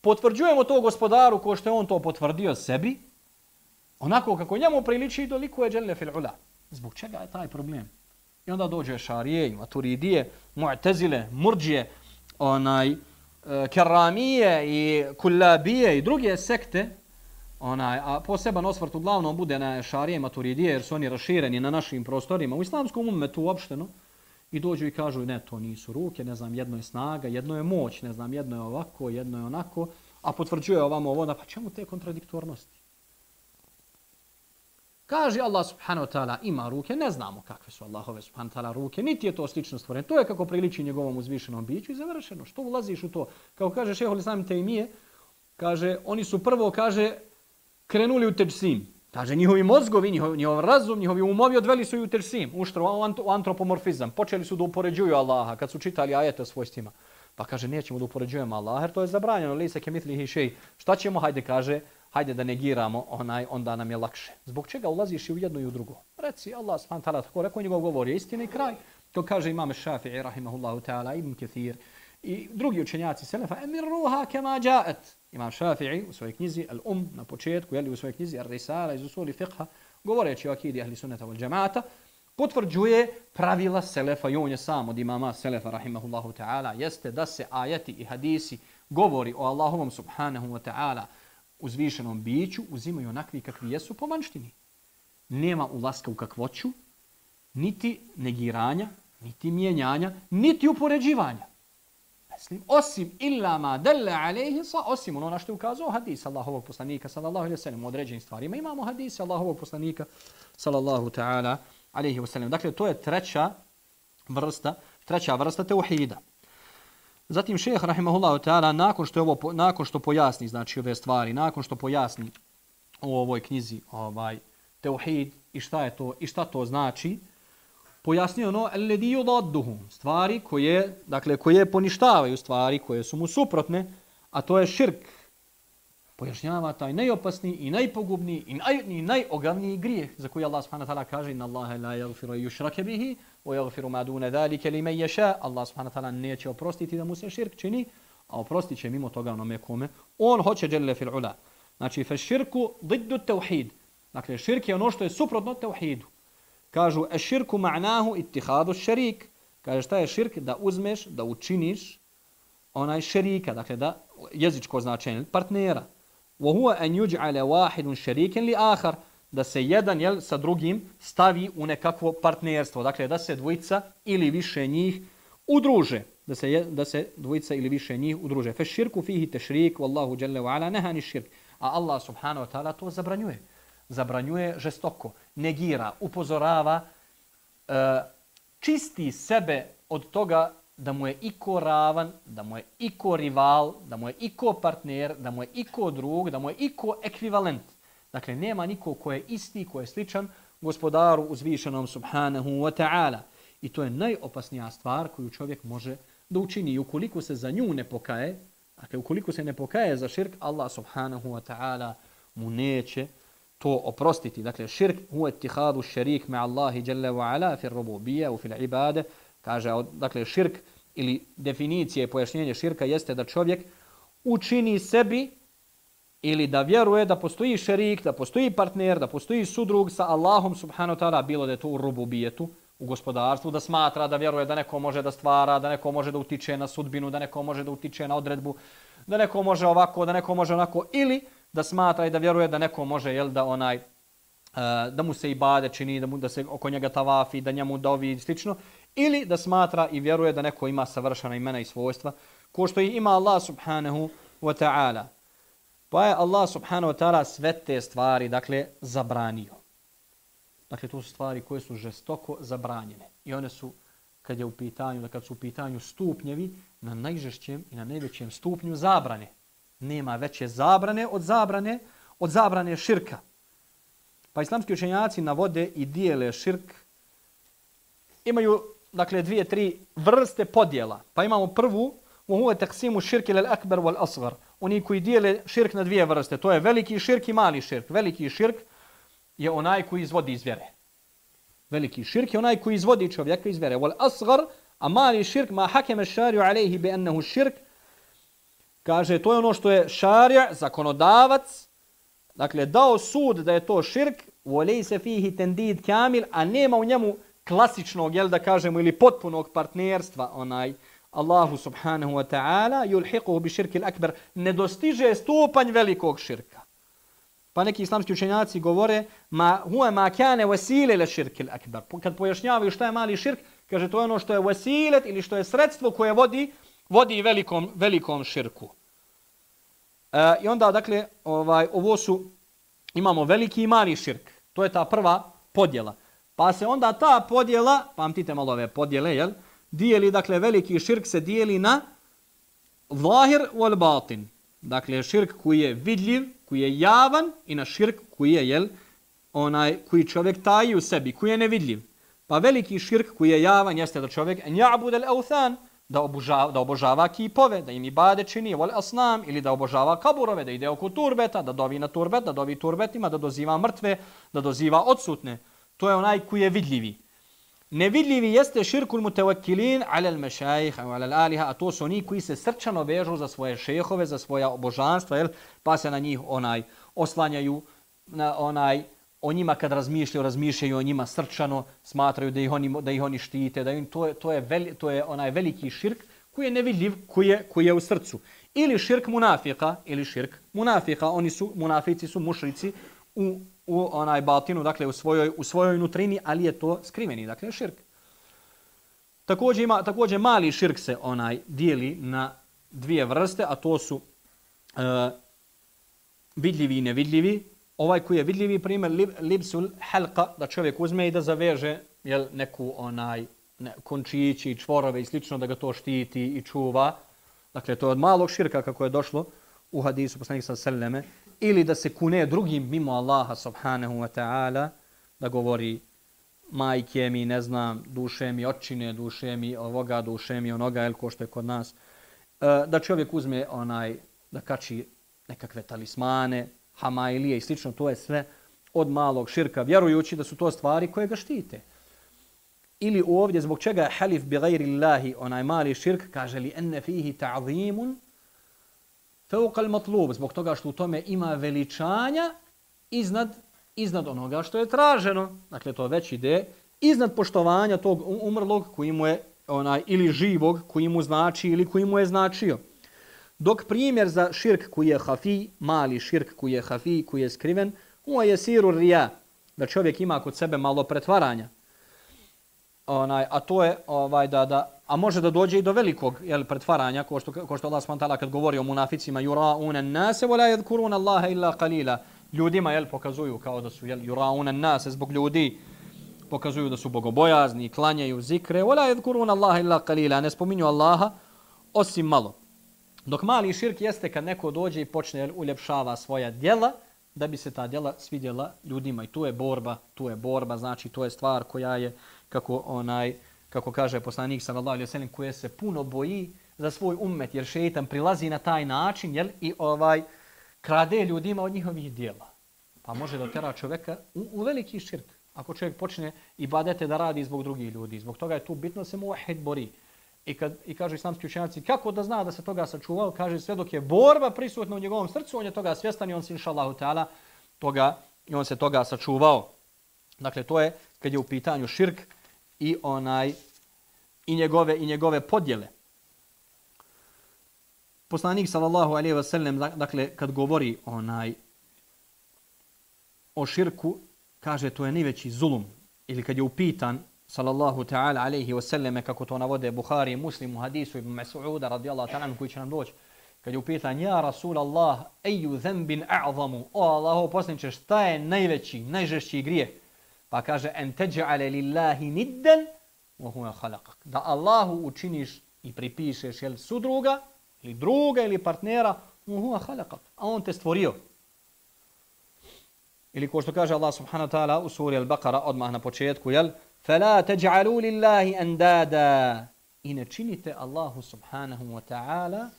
A: potvrđujemo to gospodaru ko što je on to potvrdio sebi, onako kako njemu priliči i doliko je dželle fil ula. Zbog čega je taj problem? I onda dođe šarije, maturidije, mu'tezile, murđije, onaj, e, keramije i kullabije i druge sekte, onaj, a poseban osvrt uglavnom bude na šarije, maturidije, jer su oni rašireni na našim prostorima, u islamskom umetu uopšteno, i dođu i kažu ne, to nisu ruke, ne znam, jedno je snaga, jedno je moć, ne znam, jedno je ovako, jedno je onako, a potvrđuje ovamo ovo, pa čemu te kontradiktornosti? Kaže Allah subhanahu wa ta'ala ima ruke, ne znamo kakve su Allahove subhanahu wa ta'ala ruke, niti je to slično stvoreno. To je kako priliči njegovom uzvišenom biću i završeno. Što ulaziš u to? Kao kaže šehol islam te imije, kaže, oni su prvo, kaže, krenuli u teđsim. Kaže, njihovi mozgovi, njihov, njihov razum, njihovi umovi odveli su u tersim, uštro, u antropomorfizam. Počeli su da upoređuju Allaha kad su čitali ajete o svojstvima. Pa kaže, nećemo da upoređujemo Allaha, jer to je zabranjeno, li ke mitlihi šeji. Šta ćemo, hajde, kaže, hajde da negiramo onaj, onda nam je lakše. Zbog čega ulaziš i u jedno i u drugo? Reci, Allah s.w.t. tako rekao, njegov govor je istina i kraj. To kaže imame Šafi'i, rahimahullahu ta'ala, ibn Kathir, i drugi učenjaci Selefa, emiruha kema džaet. Imam Šafi'i u svojoj knjizi Al-Um na početku, jeli u svojoj knjizi Ar-Risala iz usuli fiqha, govoreći o akidi ahli sunnata wal džamata, potvrđuje pravila Selefa i on je sam od imama Selefa rahimahullahu ta'ala, jeste da se ajati i hadisi govori o Allahovom subhanahu wa ta'ala uzvišenom biću, uzimaju onakvi kakvi jesu po manštini. Nema ulaska u kakvoću, niti negiranja, niti mijenjanja, niti upoređivanja mislim, osim illa ma dalla alayhi sa osim ono na što je ukazao hadis Allahovog poslanika sallallahu alejhi ve sellem u određenim stvarima. Imamo hadis Allahovog poslanika sallallahu ta'ala alejhi ve sellem dakle to je treća vrsta treća vrsta tauhida zatim šejh rahimehullah ta'ala nakon što je ovo nakon što pojasni znači ove stvari nakon što pojasni u ovoj knjizi ovaj tauhid i šta je to i šta to znači pojasnio ono alladhi yudadduhum stvari koje dakle koje poništavaju stvari koje su mu suprotne a to je širk. Pojašnjava taj najopasniji i najpogubniji i, naj, i najogavniji grijeh za koji Allah subhanahu wa ta'ala kaže inna Allaha la yaghfiru yushraka bihi wa yaghfiru ma duna zalika liman yasha Allah subhanahu wa ta'ala neće oprostiti da mu se širk čini a oprostit će mimo toga onome kome on hoće dželle fil ula. Znači fa širku diddu tauhid. Dakle širk je ono što je suprotno tauhidu. Kažu, e širku ma'nahu ittihadu šerik. Kaže, šta je širk? Da uzmeš, da učiniš onaj šerika, dakle da jezičko značenje, partnera. Wa huwa an yuj'ala wahidun sharikan li akhar da se jedan jel sa drugim stavi u nekakvo partnerstvo dakle da se dvojica ili više njih udruže da se da se dvojica ili više njih udruže fa shirku fihi tashrik wallahu jalla wa ala nahani shirk a Allah subhanahu wa ta'ala to zabranjuje zabranjuje žestoko, negira, upozorava, e, čisti sebe od toga da mu je iko ravan, da mu je iko rival, da mu je iko partner, da mu je iko drug, da mu je iko ekvivalent. Dakle, nema niko ko je isti, ko je sličan gospodaru uzvišenom subhanahu wa ta'ala. I to je najopasnija stvar koju čovjek može da učini. I ukoliko se za nju ne pokaje, dakle, ukoliko se ne pokaje za širk, Allah subhanahu wa ta'ala mu neće to oprostiti. Dakle, širk hu etihadu šerik me Allahi jalla wa ala fi rububija u fil ibade. Kaže, dakle, širk ili definicije i pojašnjenje širka jeste da čovjek učini sebi ili da vjeruje da postoji šerik, da postoji partner, da postoji sudrug sa Allahom subhanahu ta'ala, bilo da je to u rububijetu, u gospodarstvu, da smatra, da vjeruje da neko može da stvara, da neko može da utiče na sudbinu, da neko može da utiče na odredbu, da neko može ovako, da neko može onako, ili da smatra i da vjeruje da neko može, jel, da onaj, e, da mu se i bade čini, da, mu, da se oko njega tavafi, da njemu dovi i slično, ili da smatra i vjeruje da neko ima savršena imena i svojstva, ko što i ima Allah subhanahu wa ta'ala. Pa je Allah subhanahu wa ta'ala sve te stvari, dakle, zabranio. Dakle, to su stvari koje su žestoko zabranjene. I one su, kad je u pitanju, da kad su u pitanju stupnjevi, na najžešćem i na najvećem stupnju zabrane. Nema veće zabrane od zabrane, od zabrane širka. Pa islamski učenjaci navode i dijele širk. Imaju, dakle, dvije, tri vrste podjela. Pa imamo prvu, u huve taksimu širk ili akbar wal. Oni koji dijele širk na dvije vrste. To je veliki širk i mali širk. Veliki širk je onaj koji izvodi iz vjere. Veliki širk je onaj koji izvodi čovjeka iz vjere. Wal asghar a mali širk, ma hakeme šariju alejhi bi ennehu širk, kaže, to je ono što je šarija, zakonodavac, dakle, dao sud da je to širk, volej se fihi tendid kamil, a nema u njemu klasičnog, jel da kažemo, ili potpunog partnerstva, onaj, Allahu subhanahu wa ta'ala, yulhiquhu bi širkil akbar, ne dostiže stupanj velikog širka. Pa neki islamski učenjaci govore, ma huwa ma kane wasile le širkil al-akbar. Kad pojašnjavaju šta je mali širk, kaže to je ono što je wasilet ili što je sredstvo koje vodi vodi velikom velikom širku. E, I onda dakle, ovaj ovo su imamo veliki i mali širk. To je ta prva podjela. Pa se onda ta podjela, pamtite malo ove podjele, jel? Dijeli, dakle, veliki širk se dijeli na zahir wal batin. Dakle, širk koji je vidljiv, koji je javan i na širk koji je, jel, onaj koji čovjek taji u sebi, koji je nevidljiv. Pa veliki širk koji je javan jeste da čovjek en ja'bud al-awthan, da obožava, da obožava kipove, da im ibade čini, vol asnam, ili da obožava kaburove, da ide oko turbeta, da dovi na turbet, da dovi turbetima, da doziva mrtve, da doziva odsutne. To je onaj koji je vidljivi. Nevidljivi jeste širkul mutawakkilin ala al-mashayikh ala al-aliha, a to su oni koji se srčano vežu za svoje šehove, za svoja obožanstva, jel? pa se na njih onaj oslanjaju, na onaj o njima kad razmišljaju, razmišljaju o njima srčano, smatraju da ih oni, da ih oni štite, da im to je, to je, veli, to je onaj veliki širk koji je nevidljiv, koji je, koji je u srcu. Ili širk munafika, ili širk munafika, oni su, munafici su mušrici u u onaj batinu, dakle u svojoj, u svojoj nutrini, ali je to skriveni, dakle širk. Također, ima, također mali širk se onaj dijeli na dvije vrste, a to su uh, vidljivi i nevidljivi. Ovaj koji je vidljivi primjer, lib, libsul halqa, da čovjek uzme i da zaveže jel, neku onaj ne, končići, čvorove i slično, da ga to štiti i čuva. Dakle, to je od malog širka kako je došlo u hadisu poslanika sa selleme, ili da se kune drugim mimo Allaha subhanahu wa ta'ala, da govori majke mi, ne znam, duše mi, očine, duše mi, ovoga, duše mi, onoga, el ko što je kod nas, e, da čovjek uzme onaj, da kači nekakve talismane, hamailije i slično, to je sve od malog širka, vjerujući da su to stvari koje ga štite. Ili ovdje, zbog čega je halif bi gajri Allahi, onaj mali širk, kaže li enne fihi ta'zimun, Feukal matlub, zbog toga što u tome ima veličanja iznad, iznad onoga što je traženo. Dakle, to već ide iznad poštovanja tog umrlog koji mu je onaj, ili živog koji mu znači ili koji mu je značio. Dok primjer za širk koji je hafi, mali širk koji je hafi, koji je skriven, ovo je siru rija, da čovjek ima kod sebe malo pretvaranja. Onaj, a to je ovaj da, da a može da dođe i do velikog jel, pretvaranja, ko što, ko što Allah subhanahu kad govori o munaficima, yura'una nase, wa la yadhkuruna Allaha illa qalila. Ljudima jel, pokazuju kao da su jel, yura'una nase zbog ljudi, pokazuju da su bogobojazni, klanjaju zikre, wa la yadhkuruna Allaha illa qalila. Ne spominju Allaha osim malo. Dok mali širk jeste kad neko dođe i počne uljepšava svoja djela, da bi se ta djela svidjela ljudima. I tu je borba, tu je borba, znači to je stvar koja je kako onaj kako kaže poslanik sallallahu alejhi ve sellem koji se puno boji za svoj ummet jer šeitan prilazi na taj način jel i ovaj krade ljudima od njihovih djela. Pa može da tera čovjeka u, u veliki širk ako čovjek počne ibadete da radi zbog drugih ljudi. Zbog toga je tu bitno se mu wahid bori. I, kad, I kaže islamski učenjaci, kako da zna da se toga sačuvao? Kaže, sve dok je borba prisutna u njegovom srcu, on je toga svjestan i on se, inša Allahu ta'ala, toga, i on se toga sačuvao. Dakle, to je kad je u pitanju širk i onaj i njegove i njegove podjele. Poslanik sallallahu alejhi ve sellem dakle kad govori onaj o širku kaže to je najveći zulum ili kad je upitan sallallahu ta'ala alaihi wa sallam, kako to navode Buhari i Muslim u hadisu ibn Mas'uda radijallahu ta'ala koji će nam doći kad je upitan ja rasul Allah ayu dhanbin a'zamu? O Allahu posljedniče, šta je najveći najžešći grijeh? Pa kaže en teđa'ale lillahi niddan wa huwa khalaqak da Allahu učiniš i pripišeš jel sudruga ili druga ili partnera wa huwa khalaqak a on te stvorio. Ili ko što kaže Allah subhanahu wa ta'ala u suri Al-Baqara odmah na početku, jel? فَلَا تَجْعَلُوا لِلَّهِ أَنْدَادًا I ne činite Allahu subhanahu wa ta'ala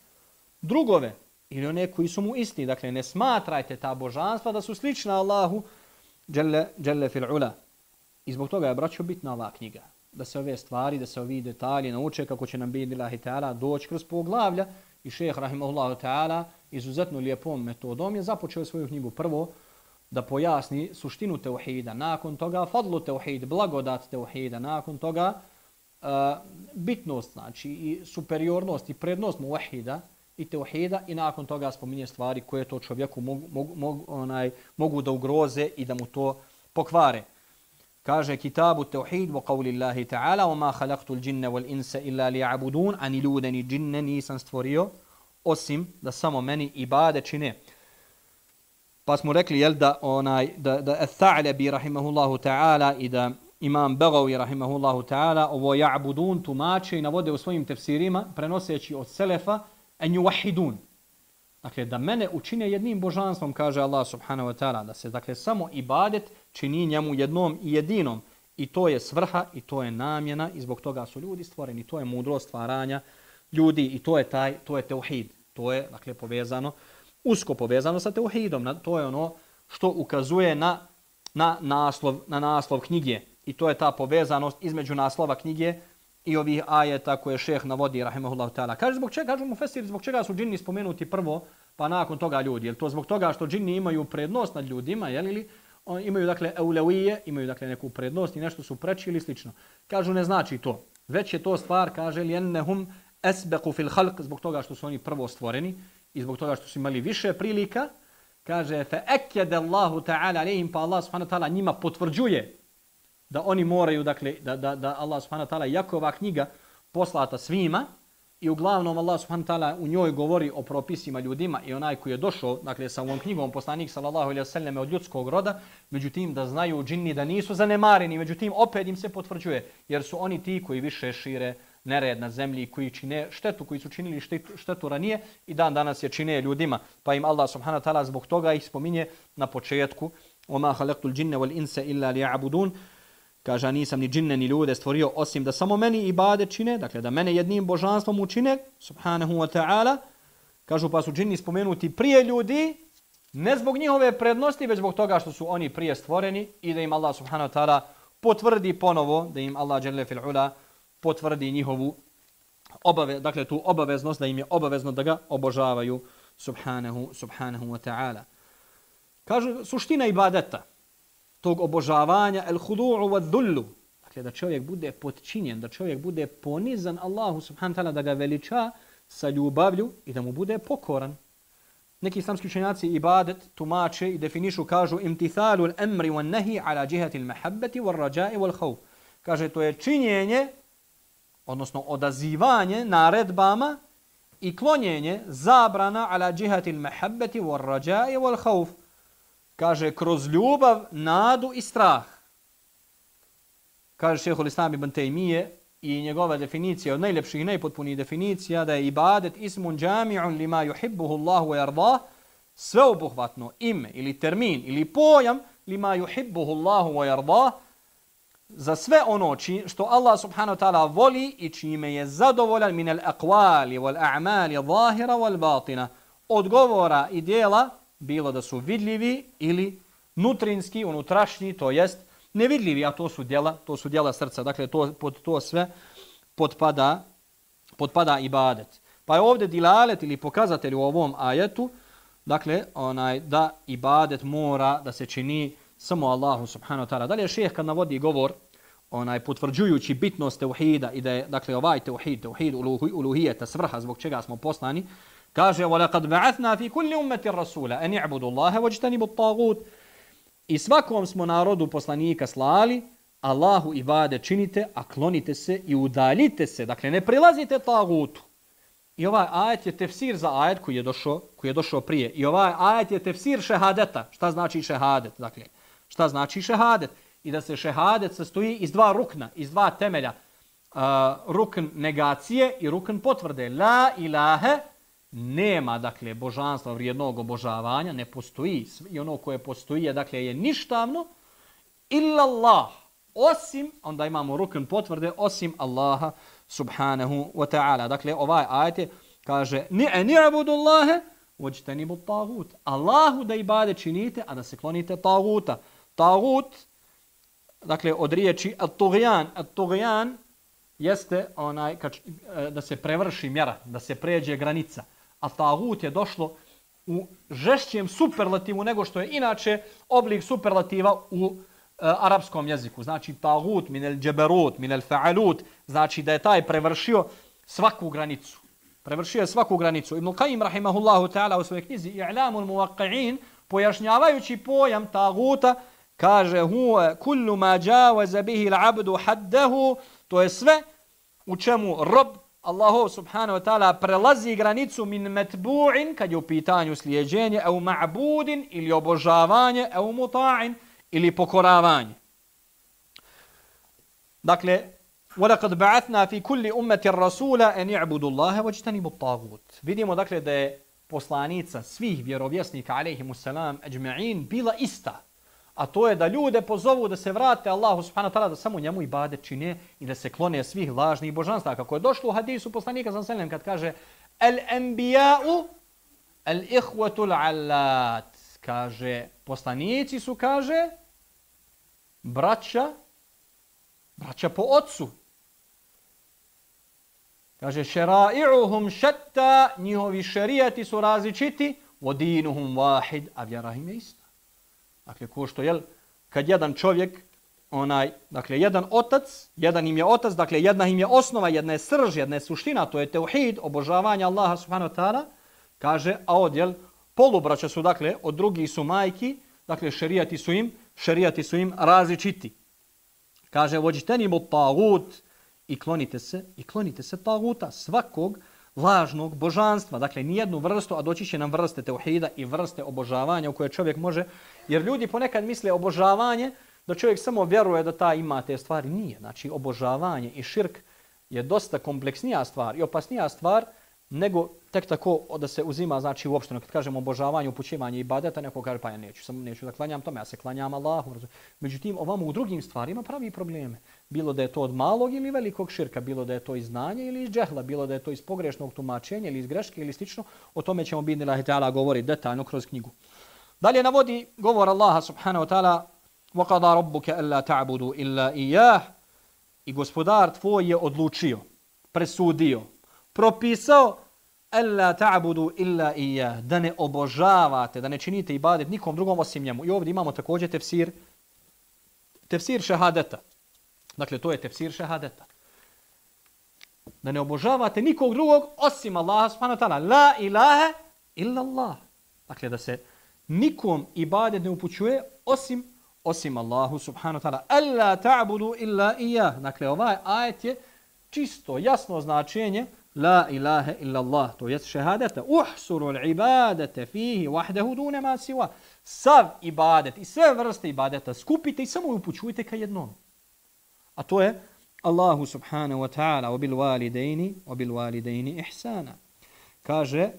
A: drugove ili one koji su mu isti. Dakle, ne smatrajte ta božanstva da su slična Allahu jelle, jelle fil ula. I zbog toga je, braćo, bitna ova knjiga. Da se ove stvari, da se ovi detalji nauče kako će nam biti Allahi ta'ala doći kroz poglavlja. I šeheh, rahimahullahu ta'ala, izuzetno lijepom metodom je započeo svoju knjigu prvo da pojasni suštinu teuhida, nakon toga fadlu teuhid, blagodat teuhida, nakon toga uh, bitnost, znači i superiornost i prednost muvahida i teuhida i nakon toga spominje stvari koje to čovjeku mogu, mogu, mogu, onaj, mogu da ugroze i da mu to pokvare. Kaže kitabu teuhid wa qavli Allahi ta'ala wa ma khalaqtu l-jinne wal insa illa li abudun ani ljude ni džinne nisam stvorio osim da samo meni ibade čine. Pa smo rekli jel da onaj da da Al-Tha'labi rahimehullahu ta'ala i da Imam Bagawi rahimehullahu ta'ala ovo ya'budun tumače i navode u svojim tefsirima prenoseći od selefa en yuwahidun. Dakle da mene učine jednim božanstvom kaže Allah subhanahu wa ta'ala da se dakle samo ibadet čini njemu jednom i jedinom. I to je svrha i to je namjena i zbog toga su ljudi stvoreni. To je mudrost stvaranja ljudi i to je taj to je tauhid to je dakle povezano usko povezano sa teuhidom. To je ono što ukazuje na, na, naslov, na naslov knjige. I to je ta povezanost između naslova knjige i ovih ajeta koje šeh navodi, rahimahullahu ta'ala. Kaže zbog čega, kažu mu fesir, zbog čega su džinni spomenuti prvo, pa nakon toga ljudi. Je to zbog toga što džinni imaju prednost nad ljudima, je li? Imaju dakle eulevije, imaju dakle neku prednost i nešto su preči ili slično. Kažu ne znači to. Već je to stvar, kaže li ennehum esbeku fil halq, zbog toga što su oni prvo stvoreni i zbog toga što su imali više prilika, kaže fa akada Allahu ta'ala alehim, pa Allah subhanahu wa ta'ala njima potvrđuje da oni moraju dakle da da da Allah subhanahu wa ta'ala jakova knjiga poslata svima i uglavnom Allah subhanahu wa ta'ala u njoj govori o propisima ljudima i onaj koji je došao dakle sa ovom knjigom poslanik sallallahu alejhi ve selleme od ljudskog roda međutim da znaju džinni da nisu zanemareni međutim opet im se potvrđuje jer su oni ti koji više šire nered na zemlji koji čine štetu, koji su činili štetu, štetu ranije i dan danas je čine ljudima. Pa im Allah subhanahu wa ta'ala zbog toga ih spominje na početku وَمَا خَلَقْتُ الْجِنَّ وَالْإِنْسَ إِلَّا لِيَعْبُدُونَ Kaže, nisam ni džinne ni ljude stvorio osim da samo meni ibade čine, dakle da mene jednim božanstvom učine, subhanahu wa ta'ala. Kažu pa su džinni spomenuti prije ljudi, ne zbog njihove prednosti, već zbog toga što su oni prije stvoreni i da im Allah subhanahu wa ta'ala potvrdi ponovo, da im Allah jalla fil ula potvrdi njihovu obave, dakle tu obaveznost da im je obavezno da ga obožavaju subhanahu, subhanahu wa ta'ala. Kažu suština ibadeta tog obožavanja el hudu'u wa dhullu. Dakle da čovjek bude podčinjen, da čovjek bude ponizan Allahu subhanahu wa ta'ala da ga veliča sa ljubavlju i da mu bude pokoran. Neki islamski učenjaci ibadet tumače i definišu kažu imtithalu al-amri wan nahi ala jihati al-mahabbati wal-raja'i wal-khawf. Kaže to je činjenje odnosno odazivanje naredbama i klonjenje zabrana ala džihati l-mehabbeti wal rađaje wal hauf. Kaže, kroz ljubav, nadu i strah. Kaže šehol Islam ibn Taymiye i njegova definicija od najlepših i najpotpunijih definicija da je ibadet ismun džami'un lima yuhibbuhu Allahu wa yardah sveobuhvatno ime ili termin ili pojam lima yuhibbuhu Allahu wa yardah za sve ono či, što Allah subhanahu wa ta'ala voli i čime je zadovoljan min al aqwali wal a'mali zahira wal batina od govora i dijela bilo da su vidljivi ili nutrinski, unutrašnji, to jest nevidljivi, a to su dijela, to su dijela srca. Dakle, to, pod to sve potpada potpada ibadet. Pa je ovdje dilalet ili pokazatelj u ovom ajetu, dakle, onaj da ibadet mora da se čini samo Allahu subhanahu wa ta'ala. Dalje šeheh kad navodi govor, onaj potvrđujući bitnost tauhida i da je, dakle, ovaj tauhid tauhid uluhi, uluhijeta svrha zbog čega smo poslani, kaže, wa laqad ba'athna fi kulli ummati rasula an أَنْ Allaha اللَّهَ وَجْتَنِبُ الطَّاغُوتِ I svakom smo narodu poslanika slali, Allahu i vade činite, a klonite se i udaljite se. Dakle, ne prilazite tagutu. I ovaj ajet je tefsir za ajet koji je došao, koji je došao prije. I ovaj ajet je tefsir šehadeta. Šta znači šehadet? Dakle, šta znači šehadet? I da se šehadet sastoji iz dva rukna, iz dva temelja. Uh, rukn negacije i rukn potvrde. La ilahe nema, dakle, božanstva vrijednog obožavanja, ne postoji. I ono koje postoji je, dakle, je ništavno. Illa Allah. Osim, onda imamo rukn potvrde, osim Allaha subhanahu wa ta'ala. Dakle, ovaj ajet je, kaže, ni'e ni'abudu Allahe, vođite tagut. Allahu da ibade činite, a da se klonite taguta. Tagut, dakle, od riječi at-tugyan, at-tugyan jeste onaj, kač, eh, da se prevrši mjera, da se pređe granica. A tagut je došlo u žešćem superlativu nego što je inače oblik superlativa u e, arapskom jeziku. Znači tagut min el džeberut, min el fa'alut, znači da je taj prevršio svaku granicu. Prevršio je svaku granicu. Ibn Qayyim rahimahullahu ta'ala u svojoj knjizi I'lamul muwaqqi'in pojašnjavajući pojam taguta kaže hu kullu ma jawaza bihi al-'abdu haddahu to je sve u čemu rob Allahu subhanahu wa ta'ala prelazi granicu min matbu'in kad je u pitanju slijeđenje au ma'budin ili obožavanje au muta'in ili pokoravanje. Dakle, وَلَقَدْ بَعَثْنَا فِي كُلِّ أُمَّةِ الرَّسُولَ أَنْ يَعْبُدُ اللَّهَ وَجْتَنِبُ الطَّاغُوتِ Vidimo dakle da je poslanica svih vjerovjesnika alejhimu selam ejma'in bila ista. A to je da ljude pozovu da se vrate Allahu subhanahu wa ta'ala da samo njemu ibade čine i da se klone svih lažnih božanstva. Kako je došlo u hadisu poslanika sallallahu selem kad kaže el enbija'u el-ikhwatu al-allat kaže, poslanici su, kaže, braća, braća po ocu. Kaže, šera'i'uhum šetta, njihovi šerijati su različiti, vodinuhum vahid, a vjera im je isto Dakle, ko što, jel, kad jedan čovjek, onaj, dakle, jedan otac, jedan im je otac, dakle, jedna im je osnova, jedna je srž, jedna je suština, to je teuhid, obožavanje Allaha subhanahu wa ta'ala, kaže, a odjel, polubraća su, dakle, od drugih su majki, dakle, šerijati su im, šerijati su im različiti. Kaže, vođiteni mu tagut i klonite se, i klonite se taguta, svakog lažnog božanstva. Dakle, nijednu vrstu, a doći će nam vrste teuhida i vrste obožavanja u koje čovjek može, jer ljudi ponekad misle obožavanje, da čovjek samo vjeruje da ta ima te stvari. Nije. Znači, obožavanje i širk je dosta kompleksnija stvar i opasnija stvar, nego tek tako da se uzima, znači uopšteno kad kažemo obožavanje, upućivanje i badeta, neko kaže pa ja neću, samo neću da klanjam tome, ja se klanjam Allahu. Međutim, ovamo u drugim stvarima pravi probleme Bilo da je to od malog ili velikog širka, bilo da je to iz znanja ili iz džehla, bilo da je to iz pogrešnog tumačenja ili iz greške ili slično, o tome ćemo biti Allah ta'ala govori detaljno kroz knjigu. Dalje navodi govor Allaha subhanahu wa ta'ala وَقَضَا رَبُّكَ أَلَّا تَعْبُدُوا إِلَّا إِيَّهِ I gospodar tvoj je odlučio, presudio, propisao alla ta'budu illa iyyah da ne obožavate da ne činite ibadet nikom drugom osim njemu i ovdje imamo također tefsir tefsir šehadeta dakle to je tefsir šehadeta. Da ne obožavate nikog drugog osim Allaha subhanahu wa ta'ala. La ilaha illa Allah dakle da se nikom ibadet ne upućuje osim osim Allahu subhanahu wa ta'ala. Alla ta'budu illa iyyah. Dakle ovaj ajet je čisto jasno značenje la ilaha illa Allah, to jest šehadeta, uhsuru l'ibadete fihi wahdehu dune ma siwa. Sav ibadet i sve vrste ibadeta skupite i samo upućujte ka jednom. A to je Allahu subhanahu wa ta'ala obil walidejni, obil walidejni ihsana. Kaže,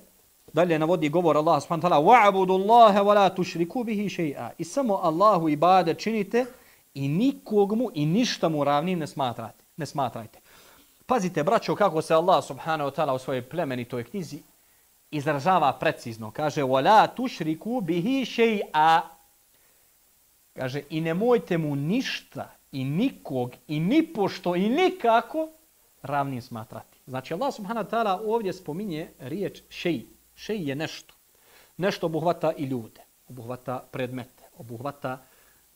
A: dalje navodi govor Allah subhanahu wa ta'ala wa'budu Allahe wa la tušriku bihi še'a. I samo Allahu ibadet činite i nikog mu i ništa mu ravnim ne smatrate. Ne smatrajte. Pazite, braćo, kako se Allah subhanahu wa ta'ala u svojoj plemenitoj knjizi izražava precizno. Kaže, وَلَا تُشْرِكُوا بِهِ شَيْءَ Kaže, i nemojte mu ništa, i nikog, i ni pošto, i nikako ravnim smatrati. Znači Allah subhanahu wa ta'ala ovdje spominje riječ šej. Šej je nešto. Nešto obuhvata i ljude, obuhvata predmete, obuhvata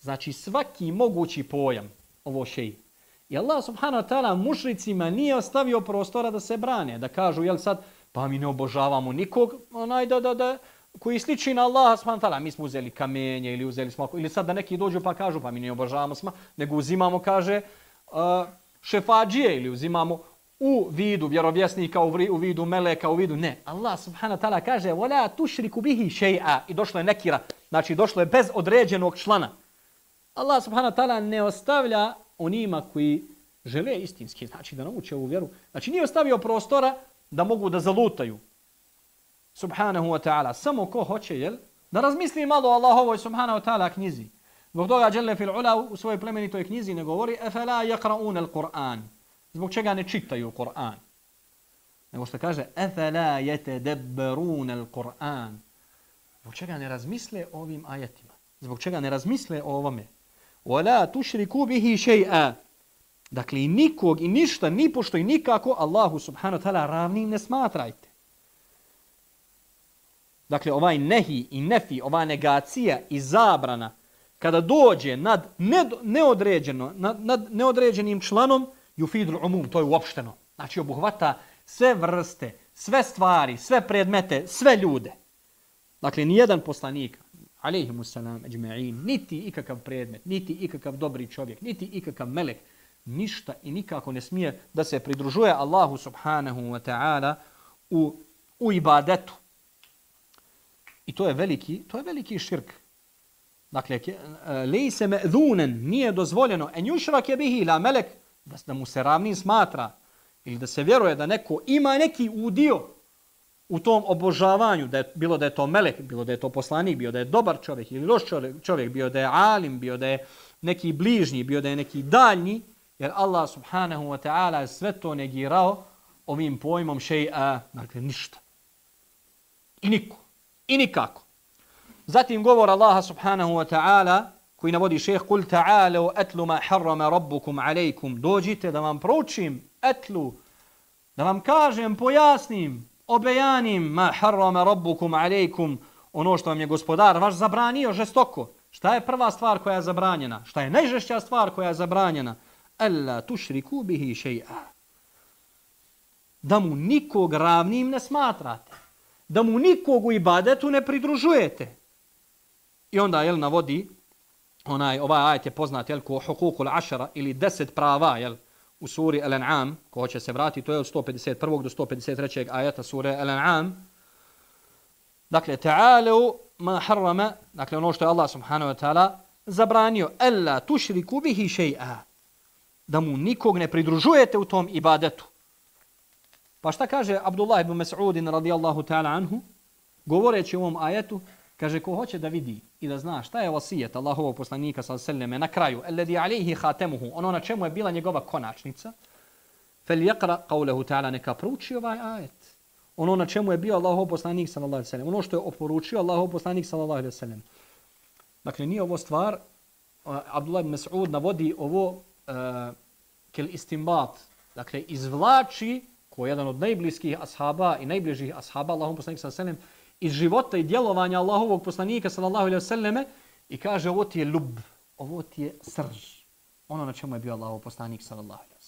A: znači svaki mogući pojam ovo šej. I Allah subhanahu wa ta'ala mušricima nije ostavio prostora da se brane, da kažu jel sad pa mi ne obožavamo nikog, onaj da, da, da, koji sliči na Allaha subhanahu wa ta'ala, mi smo uzeli kamenje ili uzeli smo, ili sad da neki dođu pa kažu pa mi ne obožavamo sma, nego uzimamo, kaže, uh, šefađije ili uzimamo u vidu vjerovjesnika, u, u vidu meleka, u vidu, ne. Allah subhanahu wa ta'ala kaže, وَلَا تُشْرِكُ بِهِ شَيْعَ I došlo je nekira, znači došlo je bez određenog člana. Allah subhanahu wa ta'ala ne ostavlja onima koji žele istinski, znači da nauče ovu vjeru. Znači nije ostavio prostora da mogu da zalutaju. subhanahu wa ta'ala. Samo ko hoće, jel? Da razmisli malo o Allahovoj subhanahu wa ta'ala knjizi. Zbog toga Jelle fil Ula u svojoj plemenitoj knjizi ne govori Efela yakra'un al Qur'an. Zbog čega ne čitaju Kur'an. Nego što kaže Efela yetedebberun al Qur'an. Zbog čega ne razmisle o ovim ajetima. Zbog čega ne razmisle o ovome. Wala tušriku bihi šeja. Dakle, nikog i ništa, ni pošto i nikako Allahu subhanahu wa ta'ala ravnim ne smatrajte. Dakle, ovaj nehi i nefi, ova negacija i zabrana, kada dođe nad neodređeno, nad, nad neodređenim članom, yufidul umum, to je uopšteno. Znači, obuhvata sve vrste, sve stvari, sve predmete, sve ljude. Dakle, nijedan poslanik, alaihimu salam, ajma'in, niti ikakav predmet, niti ikakav dobri čovjek, niti ikakav melek, ništa i nikako ne smije da se pridružuje Allahu subhanahu wa ta'ala u, u ibadetu. I to je veliki, to je veliki širk. Dakle, e, lejse me dhunen, nije dozvoljeno, en jušrak je bihi la melek, da, da mu se ravni smatra, ili da se vjeruje da neko ima neki udio u tom obožavanju, da je, bilo da je to melek, bilo da je to poslanik, bio da je dobar čovjek ili loš čovjek, čovjek, bio da je alim, bio da je neki bližnji, bio da je neki daljni, jer Allah subhanahu wa ta'ala je sve to negirao ovim pojmom še'a, dakle ništa. I niko. I nikako. Zatim govor Allaha subhanahu wa ta'ala koji navodi šeheh kul ta'ala etlu ma harrama rabbukum alejkum dođite da vam proučim etlu da vam kažem, pojasnim obejanim ma harrama rabbukum alejkum ono što vam je gospodar vaš zabranio žestoko. Šta je prva stvar koja je zabranjena? Šta je najžešća stvar koja je zabranjena? Alla tušriku bihi še'a. Da mu nikog ravnim ne smatrate. Da mu nikog u ibadetu ne pridružujete. I onda jel navodi onaj ovaj ajet je poznat jel ko hukukul ašara ili 10 prava jel u suri Al-An'am, ko će se vratiti, to je od 151. do 153. ajeta sure Al-An'am. Dakle, ta'alu ma harrama, dakle ono što je Allah subhanahu wa ta'ala zabranio, alla tušriku bihi še'a, da mu nikog ne pridružujete u tom ibadetu. Pa šta kaže Abdullah ibn Mas'udin radijallahu ta'ala anhu, govoreći u ovom ajetu, kaže ko hoće da vidi i da zna šta je vasijet Allahovog poslanika sa selleme na kraju, alladhi alayhi khatamuhu, ono na čemu je bila njegova konačnica, falyaqra qawluhu ta'ala neka prouči ovaj ajet. Ono na čemu je bio Allahov poslanik sallallahu alejhi ve sellem, ono što je oporučio Allahov poslanik sallallahu alejhi ve sellem. Dakle nije ovo stvar Abdullah ibn Mas'ud navodi ovo uh, kel istinbat, dakle izvlači ko je jedan od najbliskih ashaba i najbližih ashaba Allahom poslanik sallallahu alejhi ve iz života i djelovanja Allahovog poslanika sallallahu alejhi ve selleme i kaže ovo ti je lub, ovo ti je srž. Ono na čemu je bio Allahov poslanik sallallahu alejhi ve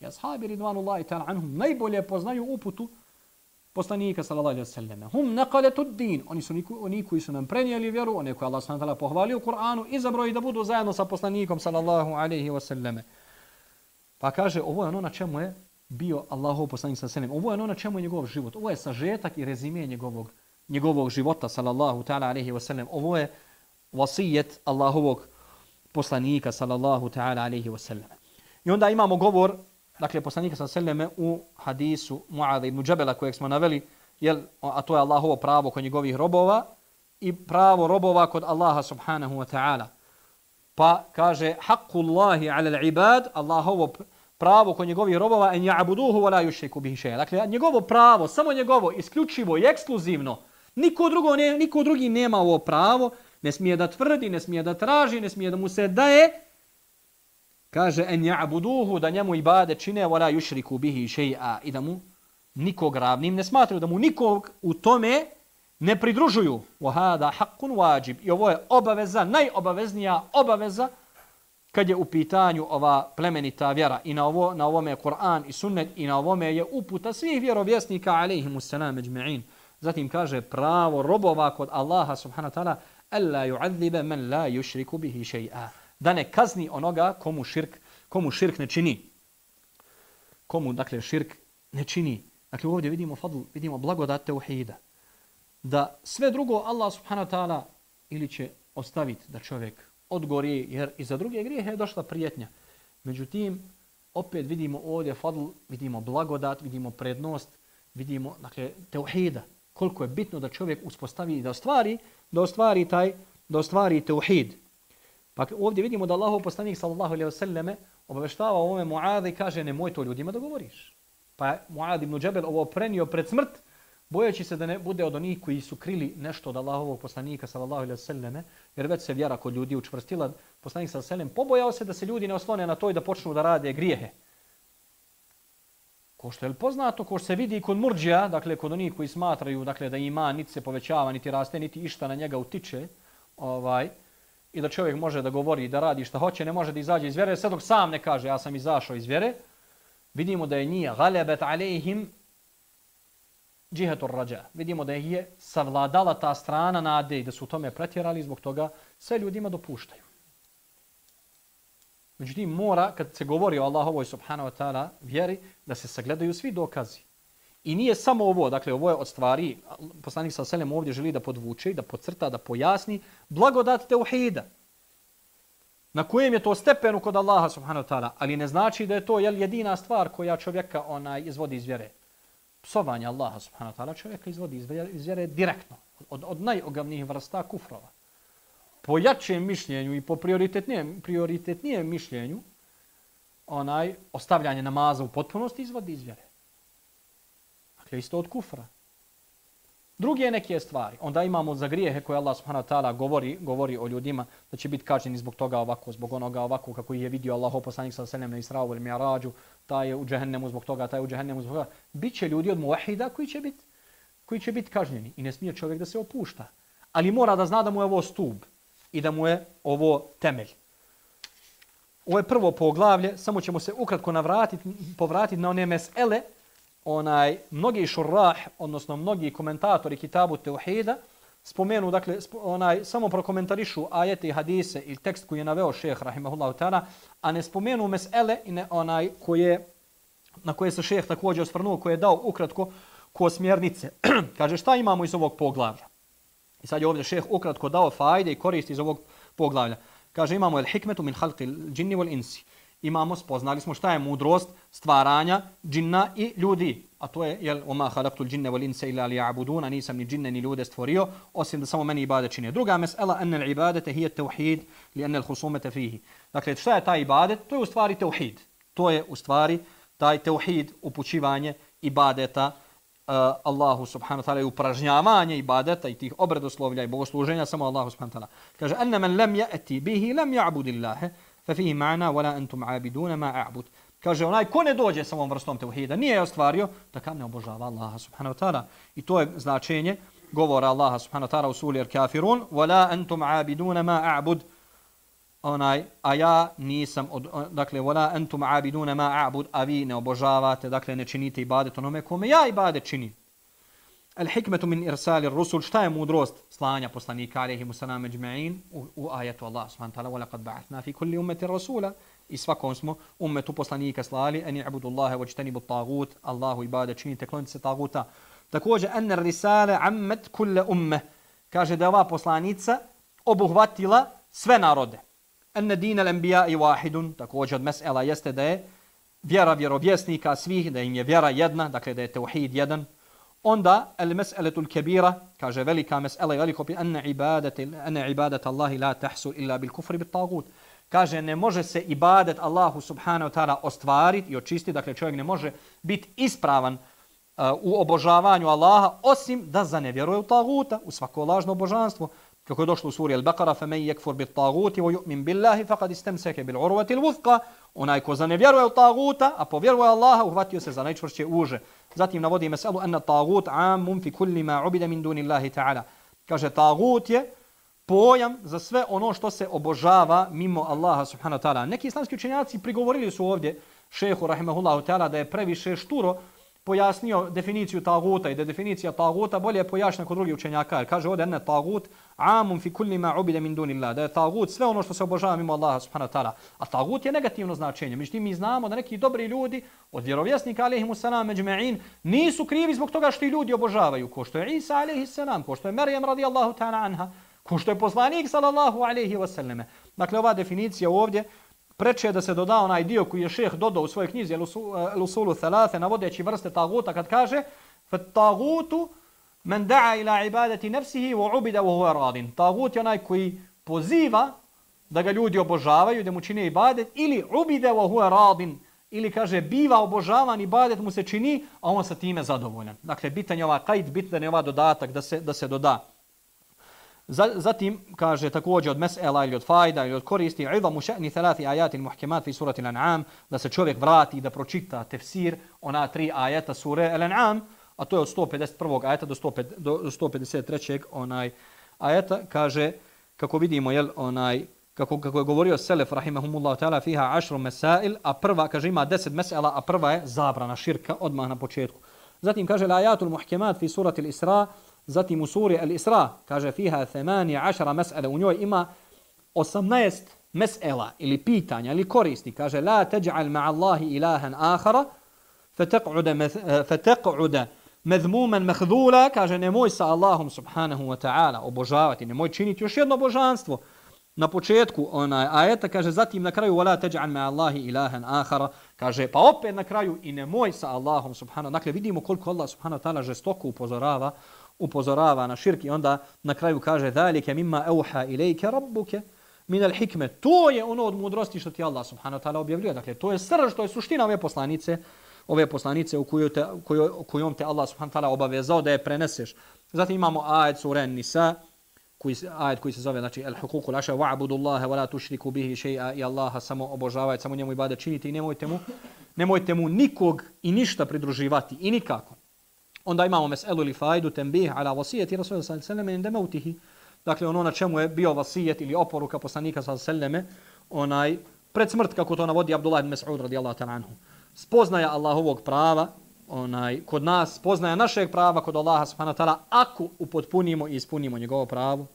A: I ashabi ridvanullahi ta'ala anhum najbolje poznaju uputu poslanika sallallahu alejhi ve selleme. Hum naqalatu din. Oni su oni koji su nam prenijeli vjeru, oni koji Allah subhanahu wa ta'ala pohvalio u Kur'anu, i zabroji da budu zajedno sa poslanikom sallallahu alejhi ve selleme. Pa kaže ovo je ono na čemu je bio Allahov poslanik sa selem. Ovo je ono na čemu je njegov život. Ovo je sažetak i rezime njegovog, njegovog života, sallallahu ta'ala alaihi ve sellem. Ovo je vasijet Allahovog poslanika, sallallahu ta'ala alaihi ve sellem. I onda imamo govor, dakle, poslanika sa seleme u hadisu Mu'adha ibn Džabela kojeg smo naveli, jel, a to je Allahovo pravo kod njegovih robova i pravo robova kod Allaha subhanahu wa ta'ala. Pa kaže, haqqullahi ala al-ibad, Allahovo pravo pravo kod njegovih robova en ya'buduhu wa la yushriku bihi shay'a. Dakle, njegovo pravo, samo njegovo, isključivo i ekskluzivno. Niko drugo ne, niko drugi nema ovo pravo, ne smije da tvrdi, ne smije da traži, ne smije da mu se daje kaže en ja'buduhu da njemu ibade čine wala yushriku bihi shay'a i da mu nikog ravnim ne smatraju da mu nikog u tome ne pridružuju wa hada haqqun wajib i ovo je obaveza najobaveznija obaveza kad je u pitanju ova plemenita vjera i na ovo na ovome Kur'an i Sunnet i na ovome je uputa svih vjerovjesnika alejhimus selam ejma'in zatim kaže pravo robova kod Allaha subhanahu wa ta'ala alla yu'adhiba man la yushriku bihi shay'a. Da ne kazni onoga komu širk komu širk ne čini. Komu dakle širk ne čini. Dakle ovdje vidimo fadl vidimo blagodat tauhida da sve drugo Allah subhanahu wa ta'ala ili će ostaviti da čovjek odgori jer i za druge grijehe je došla prijetnja. Međutim opet vidimo ovdje fadl vidimo blagodat vidimo prednost vidimo dakle tauhida koliko je bitno da čovjek uspostavi i da ostvari da ostvari taj da ostvari tauhid Pa ovdje vidimo da Allahov poslanik sallallahu alejhi ve selleme obaveštava ovome Muadi i kaže nemoj to ljudima da govoriš. Pa Muad ibn Džabel ovo prenio pred smrt, bojeći se da ne bude od onih koji su krili nešto od Allahovog poslanika sallallahu alejhi ve selleme, jer već se vjera kod ljudi učvrstila, poslanik sallallahu alejhi ve sellem pobojao se da se ljudi ne oslone na to i da počnu da rade grijehe. Ko što je poznato, ko što se vidi kod murđija, dakle kod onih koji smatraju dakle, da ima niti se povećava, niti raste, niti išta na njega utiče, ovaj, i da čovjek može da govori i da radi šta hoće, ne može da izađe iz vjere, sve dok sam ne kaže ja sam izašao iz vjere, vidimo da je nije galebet alejhim džihetur rađa. Vidimo da je savladala ta strana nade i da su u tome pretjerali, zbog toga sve ljudima dopuštaju. Međutim, mora, kad se govori o Allahovoj subhanahu wa ta'ala vjeri, da se sagledaju svi dokazi. I nije samo ovo, dakle ovo je od stvari, poslanik sa selem ovdje želi da podvuče, da podcrta, da pojasni blagodat teuhida. Na kojem je to stepenu kod Allaha subhanahu wa ta'ala, ali ne znači da je to jel, jedina stvar koja čovjeka onaj izvodi iz vjere. Psovanje Allaha subhanahu wa ta'ala čovjeka izvodi iz vjere, iz vjere direktno, od, od najogavnijih vrsta kufrova. Po jačem mišljenju i po prioritetnijem, prioritetnijem mišljenju, onaj ostavljanje namaza u potpunosti izvodi iz vjere. Dakle, isto od kufra. Druge neke stvari. Onda imamo za grijehe koje Allah subhanahu wa ta'ala govori, govori o ljudima da će biti kažnjeni zbog toga ovako, zbog onoga ovako kako je vidio Allah poslanik sa selem na Israu ili Mi'rađu, taj je u džehennemu zbog toga, taj je u džehennemu zbog toga. Biće ljudi od muahida koji će biti koji će biti kažnjeni i ne smije čovjek da se opušta. Ali mora da zna da mu je ovo stub i da mu je ovo temelj. Ovo je prvo poglavlje, samo ćemo se ukratko navratiti, povratiti na one mesele onaj mnogi šurrah, odnosno mnogi komentatori kitabu Teuhida, spomenu, dakle, onaj, samo prokomentarišu ajete i hadise ili tekst koji je naveo šeheh, rahimahullahu ta'ala, a ne spomenu mesele i ne onaj koje, na koje se šeheh također osvrnuo, koje je dao ukratko ko smjernice. Kaže, šta imamo iz ovog poglavlja? I sad je ovdje šeheh ukratko dao fajde i koristi iz ovog poglavlja. Kaže, imamo el hikmetu min halqi džinni wal insi imamo, spoznali smo šta je mudrost stvaranja džinna i ljudi. A to je, jel, oma halaktul džinne wal insa ila li abuduna, nisam ni džinne ni ljude stvorio, osim da samo meni ibade čine. Druga mesela, enne l'ibadete hije teuhid, li enne l'husumete fihi. Dakle, šta je taj ibadet? To je u stvari teuhid. To je u stvari taj teuhid, upućivanje ibadeta uh, Allahu subhanahu wa ta'ala i upražnjavanje ibadeta i tih obredoslovlja i bogosluženja samo Allahu subhanahu wa ta'ala. Kaže, enne men lem ja'ti bihi, lem ja'budillahe, fa ففيه ma'na wala antum عابدون ma a'bud. Kaže onaj ko ne dođe sa ovom vrstom tauhida, nije je ostvario, da kam ne obožava Allaha subhanahu wa ta'ala. I to je značenje govora Allaha subhanahu wa ta'ala u suri Al-Kafirun, wala antum abiduna ma a'bud. Onaj, a ja nisam, od, dakle, wala antum abiduna ma a'bud, a vi ne obožavate, dakle, ne činite ibadet onome kome ja ibadet činim. الحكمة من إرسال الرسل. شتاي مودروست صلانيا بوسلانيك عليه مسلا مجمعين وآية الله سبحانه وتعالى ولقد بعثنا في كل أمة رسولا. إسفا كونسمو أمة بوسلانيك صلالي أن يعبدوا الله واجتنبوا الطاغوت. الله إبادة شيني تكلون تسي طاغوتا. تكوجة أن الرسالة عمت كل أمة. كاجة دوا بوسلانيكس أبوهواتيلا سوى نارود أن دين الأنبياء واحد. تكوج مسألة يستدى Vjera vjerovjesnika svih, da im je vjera jedna, dakle da je teuhid jedan, onda el mes'eletul kebira, kaže velika mes'ela i veliko pi, ene ibadete, ene ibadete Allahi la tahsu illa bil kufri bit tagut. Kaže, ne može se ibadet Allahu subhanahu wa ta'ala ostvariti i očistiti, dakle čovjek ne može biti ispravan uh, u obožavanju Allaha, osim da zanevjeruje u taguta, u svako lažno božanstvo kako je došlo u suri Al-Baqara, فَمَنْ يَكْفُرْ yakfur وَيُؤْمِنْ taguti wa yu'min billahi faqad istamsaka bil urwati al-wuthqa. Onaj ko zanevjeruje u taguta, a povjeruje Allaha, uhvatio se za najčvršće uže. Zatim navodi meselu anna tagut amun fi kulli ma ubida min dunillahi ta'ala. Kaže tagut je pojam za sve ono što se obožava mimo Allaha subhanahu wa ta'ala. Neki islamski učenjaci prigovorili su ovdje šehu rahimahullahu ta'ala da je previše šturo pojasnio definiciju taguta i da definicija taguta bolje pojašnja kod drugih učenjaka. Jer kaže ovdje ene tagut amun fi kulli ma ubide min dunillah. Da je tagut sve ono što se obožava mimo Allaha subhanahu wa ta'ala. A tagut je negativno značenje. Međutim, mi znamo da neki dobri ljudi od vjerovjesnika alaihimu salam međme'in nisu krivi zbog toga što i ljudi obožavaju. Ko što je Isa alaihi salam, ko što je Marijam radijallahu ta'ala anha, ko što je poslanik sallallahu alaihi wasallam. Dakle, ova definicija ovdje preče da se doda onaj dio koji je šeh dodao u svojoj knjizi Lusulu Thalate navodeći vrste taguta kad kaže tagutu مَنْ da'a ila ibadati nafsihi wa ubida wa huwa radin. Tagut je onaj koji poziva da ga ljudi obožavaju, da mu čine ibadet ili ubida wa huwa radin ili kaže biva obožavan ibadet mu se čini, a on sa time zadovoljan. Dakle, bitan je ova kajd, bitan je ova dodatak da se, da se doda. Zatim kaže također od mesela ili od fajda ili od koristi idha mu še'ni thalati ajatin muhkemat fi surati l'an'am da se čovjek vrati da pročita tefsir ona tri ajeta sure l'an'am a to je od 151. ajeta do, 105, do 153. onaj ajeta kaže kako vidimo jel onaj kako kako je govorio selef rahimehumullah taala fiha ashru masail a prva kaže ima 10 mesela a prva je zabrana širka odmah na početku zatim kaže ajatul muhkemat fi surati al-isra Zatim u suri Al-Isra kaže fiha 18 mes'ala u njoj ima 18 mes'ela ili pitanja ili koristi. Kaže la taj'al ma'allahi ilahan akhara fataq'uda fataq'uda makhdhula kaže nemoj sa Allahom subhanahu wa ta'ala obožavati, nemoj činiti još jedno božanstvo. Na početku onaj ajeta kaže zatim na kraju wala taj'al ma'allahi ilahan akhara kaže pa opet na kraju i nemoj sa Allahom subhanahu. Dakle vidimo koliko Allah subhanahu ta'ala žestoko upozorava upozorava na širk i onda na kraju kaže zalike mimma auha ilayka rabbuke min al hikme. to je ono od mudrosti što ti Allah subhanahu wa ta'ala objavljuje. Dakle to je srž to je suština ove poslanice ove poslanice u kojoj te kojoj kojom te Allah subhanahu wa ta'ala obavezao da je preneseš. Zatim imamo ajet sura nisa koji ajet koji se zove znači al-huququl asha wa'budu Allaha wa la tushriku bihi shay'a. I Allaha samo obožavajte samo njemu ibadet činite i nemojte mu nemojte mu nikog i ništa pridruživati i nikako. Onda imamo meselu ili fajdu tembih ala vasijeti Rasulullah sallallahu alaihi sallam inde mautihi. Dakle, ono na čemu je bio vasijet ili oporuka poslanika sallallahu alaihi sallam onaj pred smrt, kako to navodi Abdullah ibn Mas'ud radijallahu ta'ala anhu. Spoznaja Allahovog prava, onaj, kod nas, spoznaja našeg prava kod Allaha subhanahu ta'ala, ako upotpunimo i ispunimo njegovo pravo.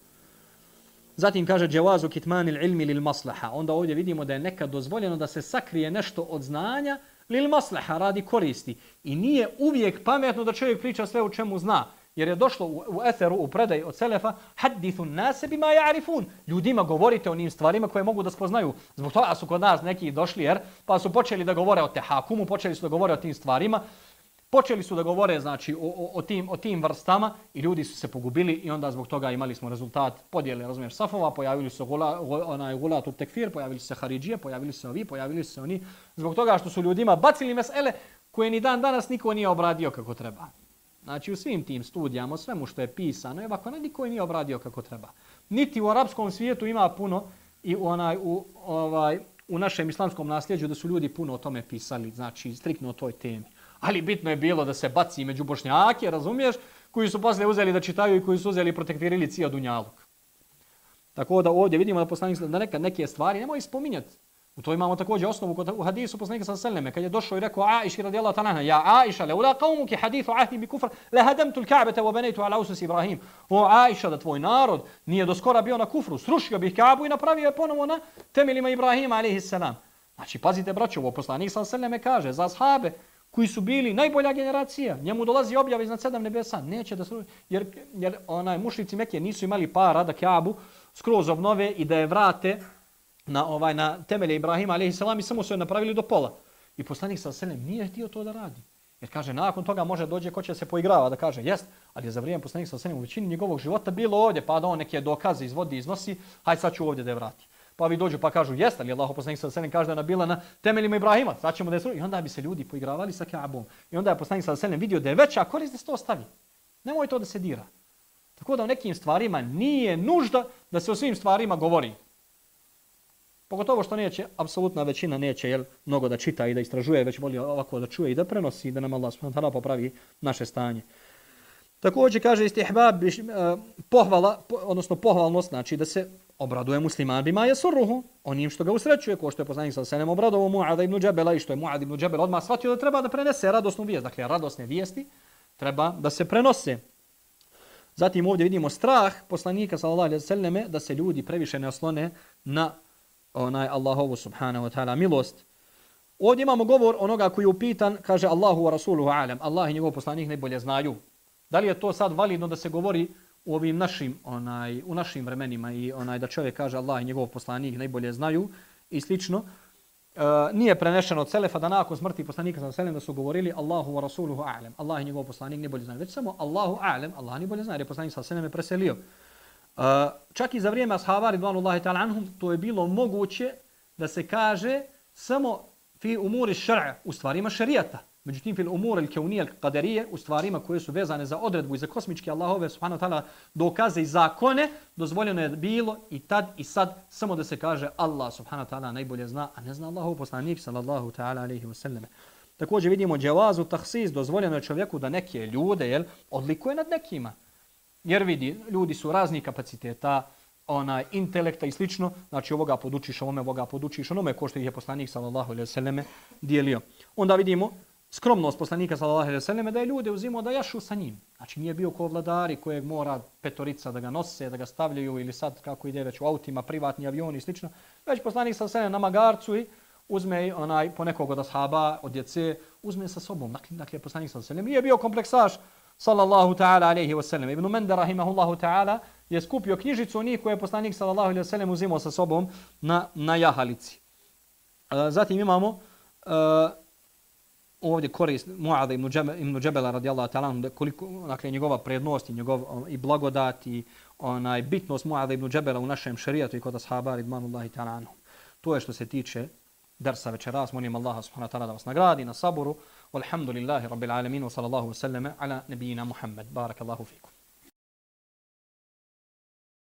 A: Zatim kaže dževazu kitmanil ilmi lil maslaha. Onda ovdje vidimo da je nekad dozvoljeno da se sakrije nešto od znanja, lil maslaha radi koristi. I nije uvijek pametno da čovjek priča sve o čemu zna. Jer je došlo u, u etheru, u predaj od Selefa, hadithu nase bima ja'rifun. Ljudima govorite o njim stvarima koje mogu da spoznaju. Zbog toga su kod nas neki došli, jer pa su počeli da govore o tehakumu, počeli su da govore o tim stvarima. Počeli su da govore znači o, o, o, tim, o tim vrstama i ljudi su se pogubili i onda zbog toga imali smo rezultat podjele, razumiješ, safova, pojavili su gula, onaj gulatu tekfir, pojavili su se haridžije, pojavili su se ovi, pojavili su se oni. Zbog toga što su ljudima bacili mesele koje ni dan danas niko nije obradio kako treba. Znači u svim tim studijama, svemu što je pisano, je ovako, niko nije obradio kako treba. Niti u arapskom svijetu ima puno i u, onaj, u, ovaj, u našem islamskom nasljeđu da su ljudi puno o tome pisali, znači striktno o toj temi. Ali bitno je bilo da se baci među bošnjake, razumiješ, koji su posle uzeli da čitaju i koji su uzeli i protektirili cija Dunjaluk. Tako da ovdje vidimo da poslanik da neka, neke stvari nemoj spominjati. U to imamo također osnovu kod u hadisu poslanika sa seleme, kad je došao i rekao Aisha radijallahu ta'ala ja Aisha leula qaumuki hadithu ahdi bi kufr la hadamtu al-ka'bata wa banaytu ala usus Ibrahim. O Aisha da tvoj narod nije do skora bio na kufru, srušio bih Ka'bu i napravio je ponovo na temeljima Ibrahima alejhi salam. Znači pazite braćo, ovo poslanik sa seleme kaže za ashabe koji su bili najbolja generacija, njemu dolazi objava iznad sedam nebesa, neće da sruši, jer, jer onaj mušnici Mekije nisu imali para da Kjabu skroz obnove i da je vrate na ovaj na temelje Ibrahima alejhi i samo su je napravili do pola. I poslanik sa selem nije htio to da radi. Jer kaže nakon toga može dođe ko će se poigrava da kaže jest, ali je za vrijeme poslanika sa selem u većini njegovog života bilo ovdje, pa da on neke dokaze izvodi, iznosi, haj sad ću ovdje da je vrati. Pa vi dođu pa kažu jeste li Allah poslanik sa selam kaže da je bila na temeljima Ibrahima, sad ćemo da je i onda bi se ljudi poigravali sa Kaabom. I onda je poslanik sa selam vidio da je veća korist da se to stavi. Nemoj to da se dira. Tako da u nekim stvarima nije nužda da se o svim stvarima govori. Pogotovo što neće, apsolutna većina neće jel, mnogo da čita i da istražuje, već voli ovako da čuje i da prenosi i da nam Allah subhanahu popravi naše stanje. Također kaže istihbab, uh, pohvala, po, odnosno pohvalnost, znači da se obraduje musliman bima je surruhu, onim što ga usrećuje, ko što je poslanik sa senem obradovo Mu'ada ibn Džabela i što je Mu'ad ibn Džabela odmah shvatio da treba da prenese radosnu vijest. Dakle, radosne vijesti treba da se prenose. Zatim ovdje vidimo strah poslanika sallallahu alejhi ve selleme da se ljudi previše ne oslone na onaj Allahovu subhanahu wa ta'ala milost. Ovdje imamo govor onoga koji je upitan, kaže Allahu wa rasuluhu alam, Allah i njegov poslanik najbolje znaju. Da li je to sad validno da se govori u ovim našim onaj u našim vremenima i onaj da čovjek kaže Allah i njegov poslanik najbolje znaju i slično? E, nije prenešeno od selefa da nakon smrti poslanika sa selam da su govorili Allahu wa rasuluhu a'lam. Allah i njegov poslanik najbolje znaju. Već samo Allahu a'lam Allah najbolje zna jer je poslanik sa selam je preselio. E, čak i za vrijeme ashaba ridvanullahi ta'ala anhum to je bilo moguće da se kaže samo fi umuri šar'a u stvarima šerijata. Međutim, fil umur il keunije il kaderije, u stvarima koje su vezane za odredbu i za kosmičke Allahove, subhanahu ta'ala, dokaze i zakone, dozvoljeno je bilo i tad i sad samo da se kaže Allah, subhanahu ta'ala, najbolje zna, a ne zna Allahov poslanik, sallallahu ta'ala, alaihi wasallam. Također vidimo djevazu tahsis, dozvoljeno je čovjeku da neke ljude, jel, odlikuje nad nekima. Jer vidi, ljudi su razni kapaciteta, onaj intelekta i slično, znači ovoga podučiš, ovome ovoga podučiš, onome ko što ih je poslanik sallallahu alejhi ve selleme dijelio. Onda vidimo skromnost poslanika sallallahu alejhi ve selleme da je ljude uzimao da jašu sa njim. Znači nije bio ko vladari kojeg mora petorica da ga nose, da ga stavljaju ili sad kako ide već u autima, privatni avioni i slično. Već poslanik sallallahu alejhi ve na magarcu i uzme onaj po nekog od ashaba, od djece, uzme sa sobom. Dakle, dakle poslanik sallallahu alejhi ve nije bio kompleksaš sallallahu ta'ala alejhi ve sellem. Ibn Mendar rahimehullahu ta'ala je skupio knjižicu onih koje je poslanik sallallahu alejhi ve sellem uzimao sa sobom na na jahalici. E, zatim imamo uh, ovdje korist Muada ibn Džebela, ibn Džebela radijallahu ta'ala, koliko, dakle, njegova prednost i njegov i blagodat i onaj bitnost Muada ibn Džebela u našem šerijatu i kod ashaba ridmanullahi ta'ala anhu. To je što se tiče درس večeras. Molim Allaha subhanahu wa ta'ala da vas nagradi na saboru. Walhamdulillahi rabbil alamin wa sallallahu wa sallama ala nabijina Muhammad. Barakallahu fikum.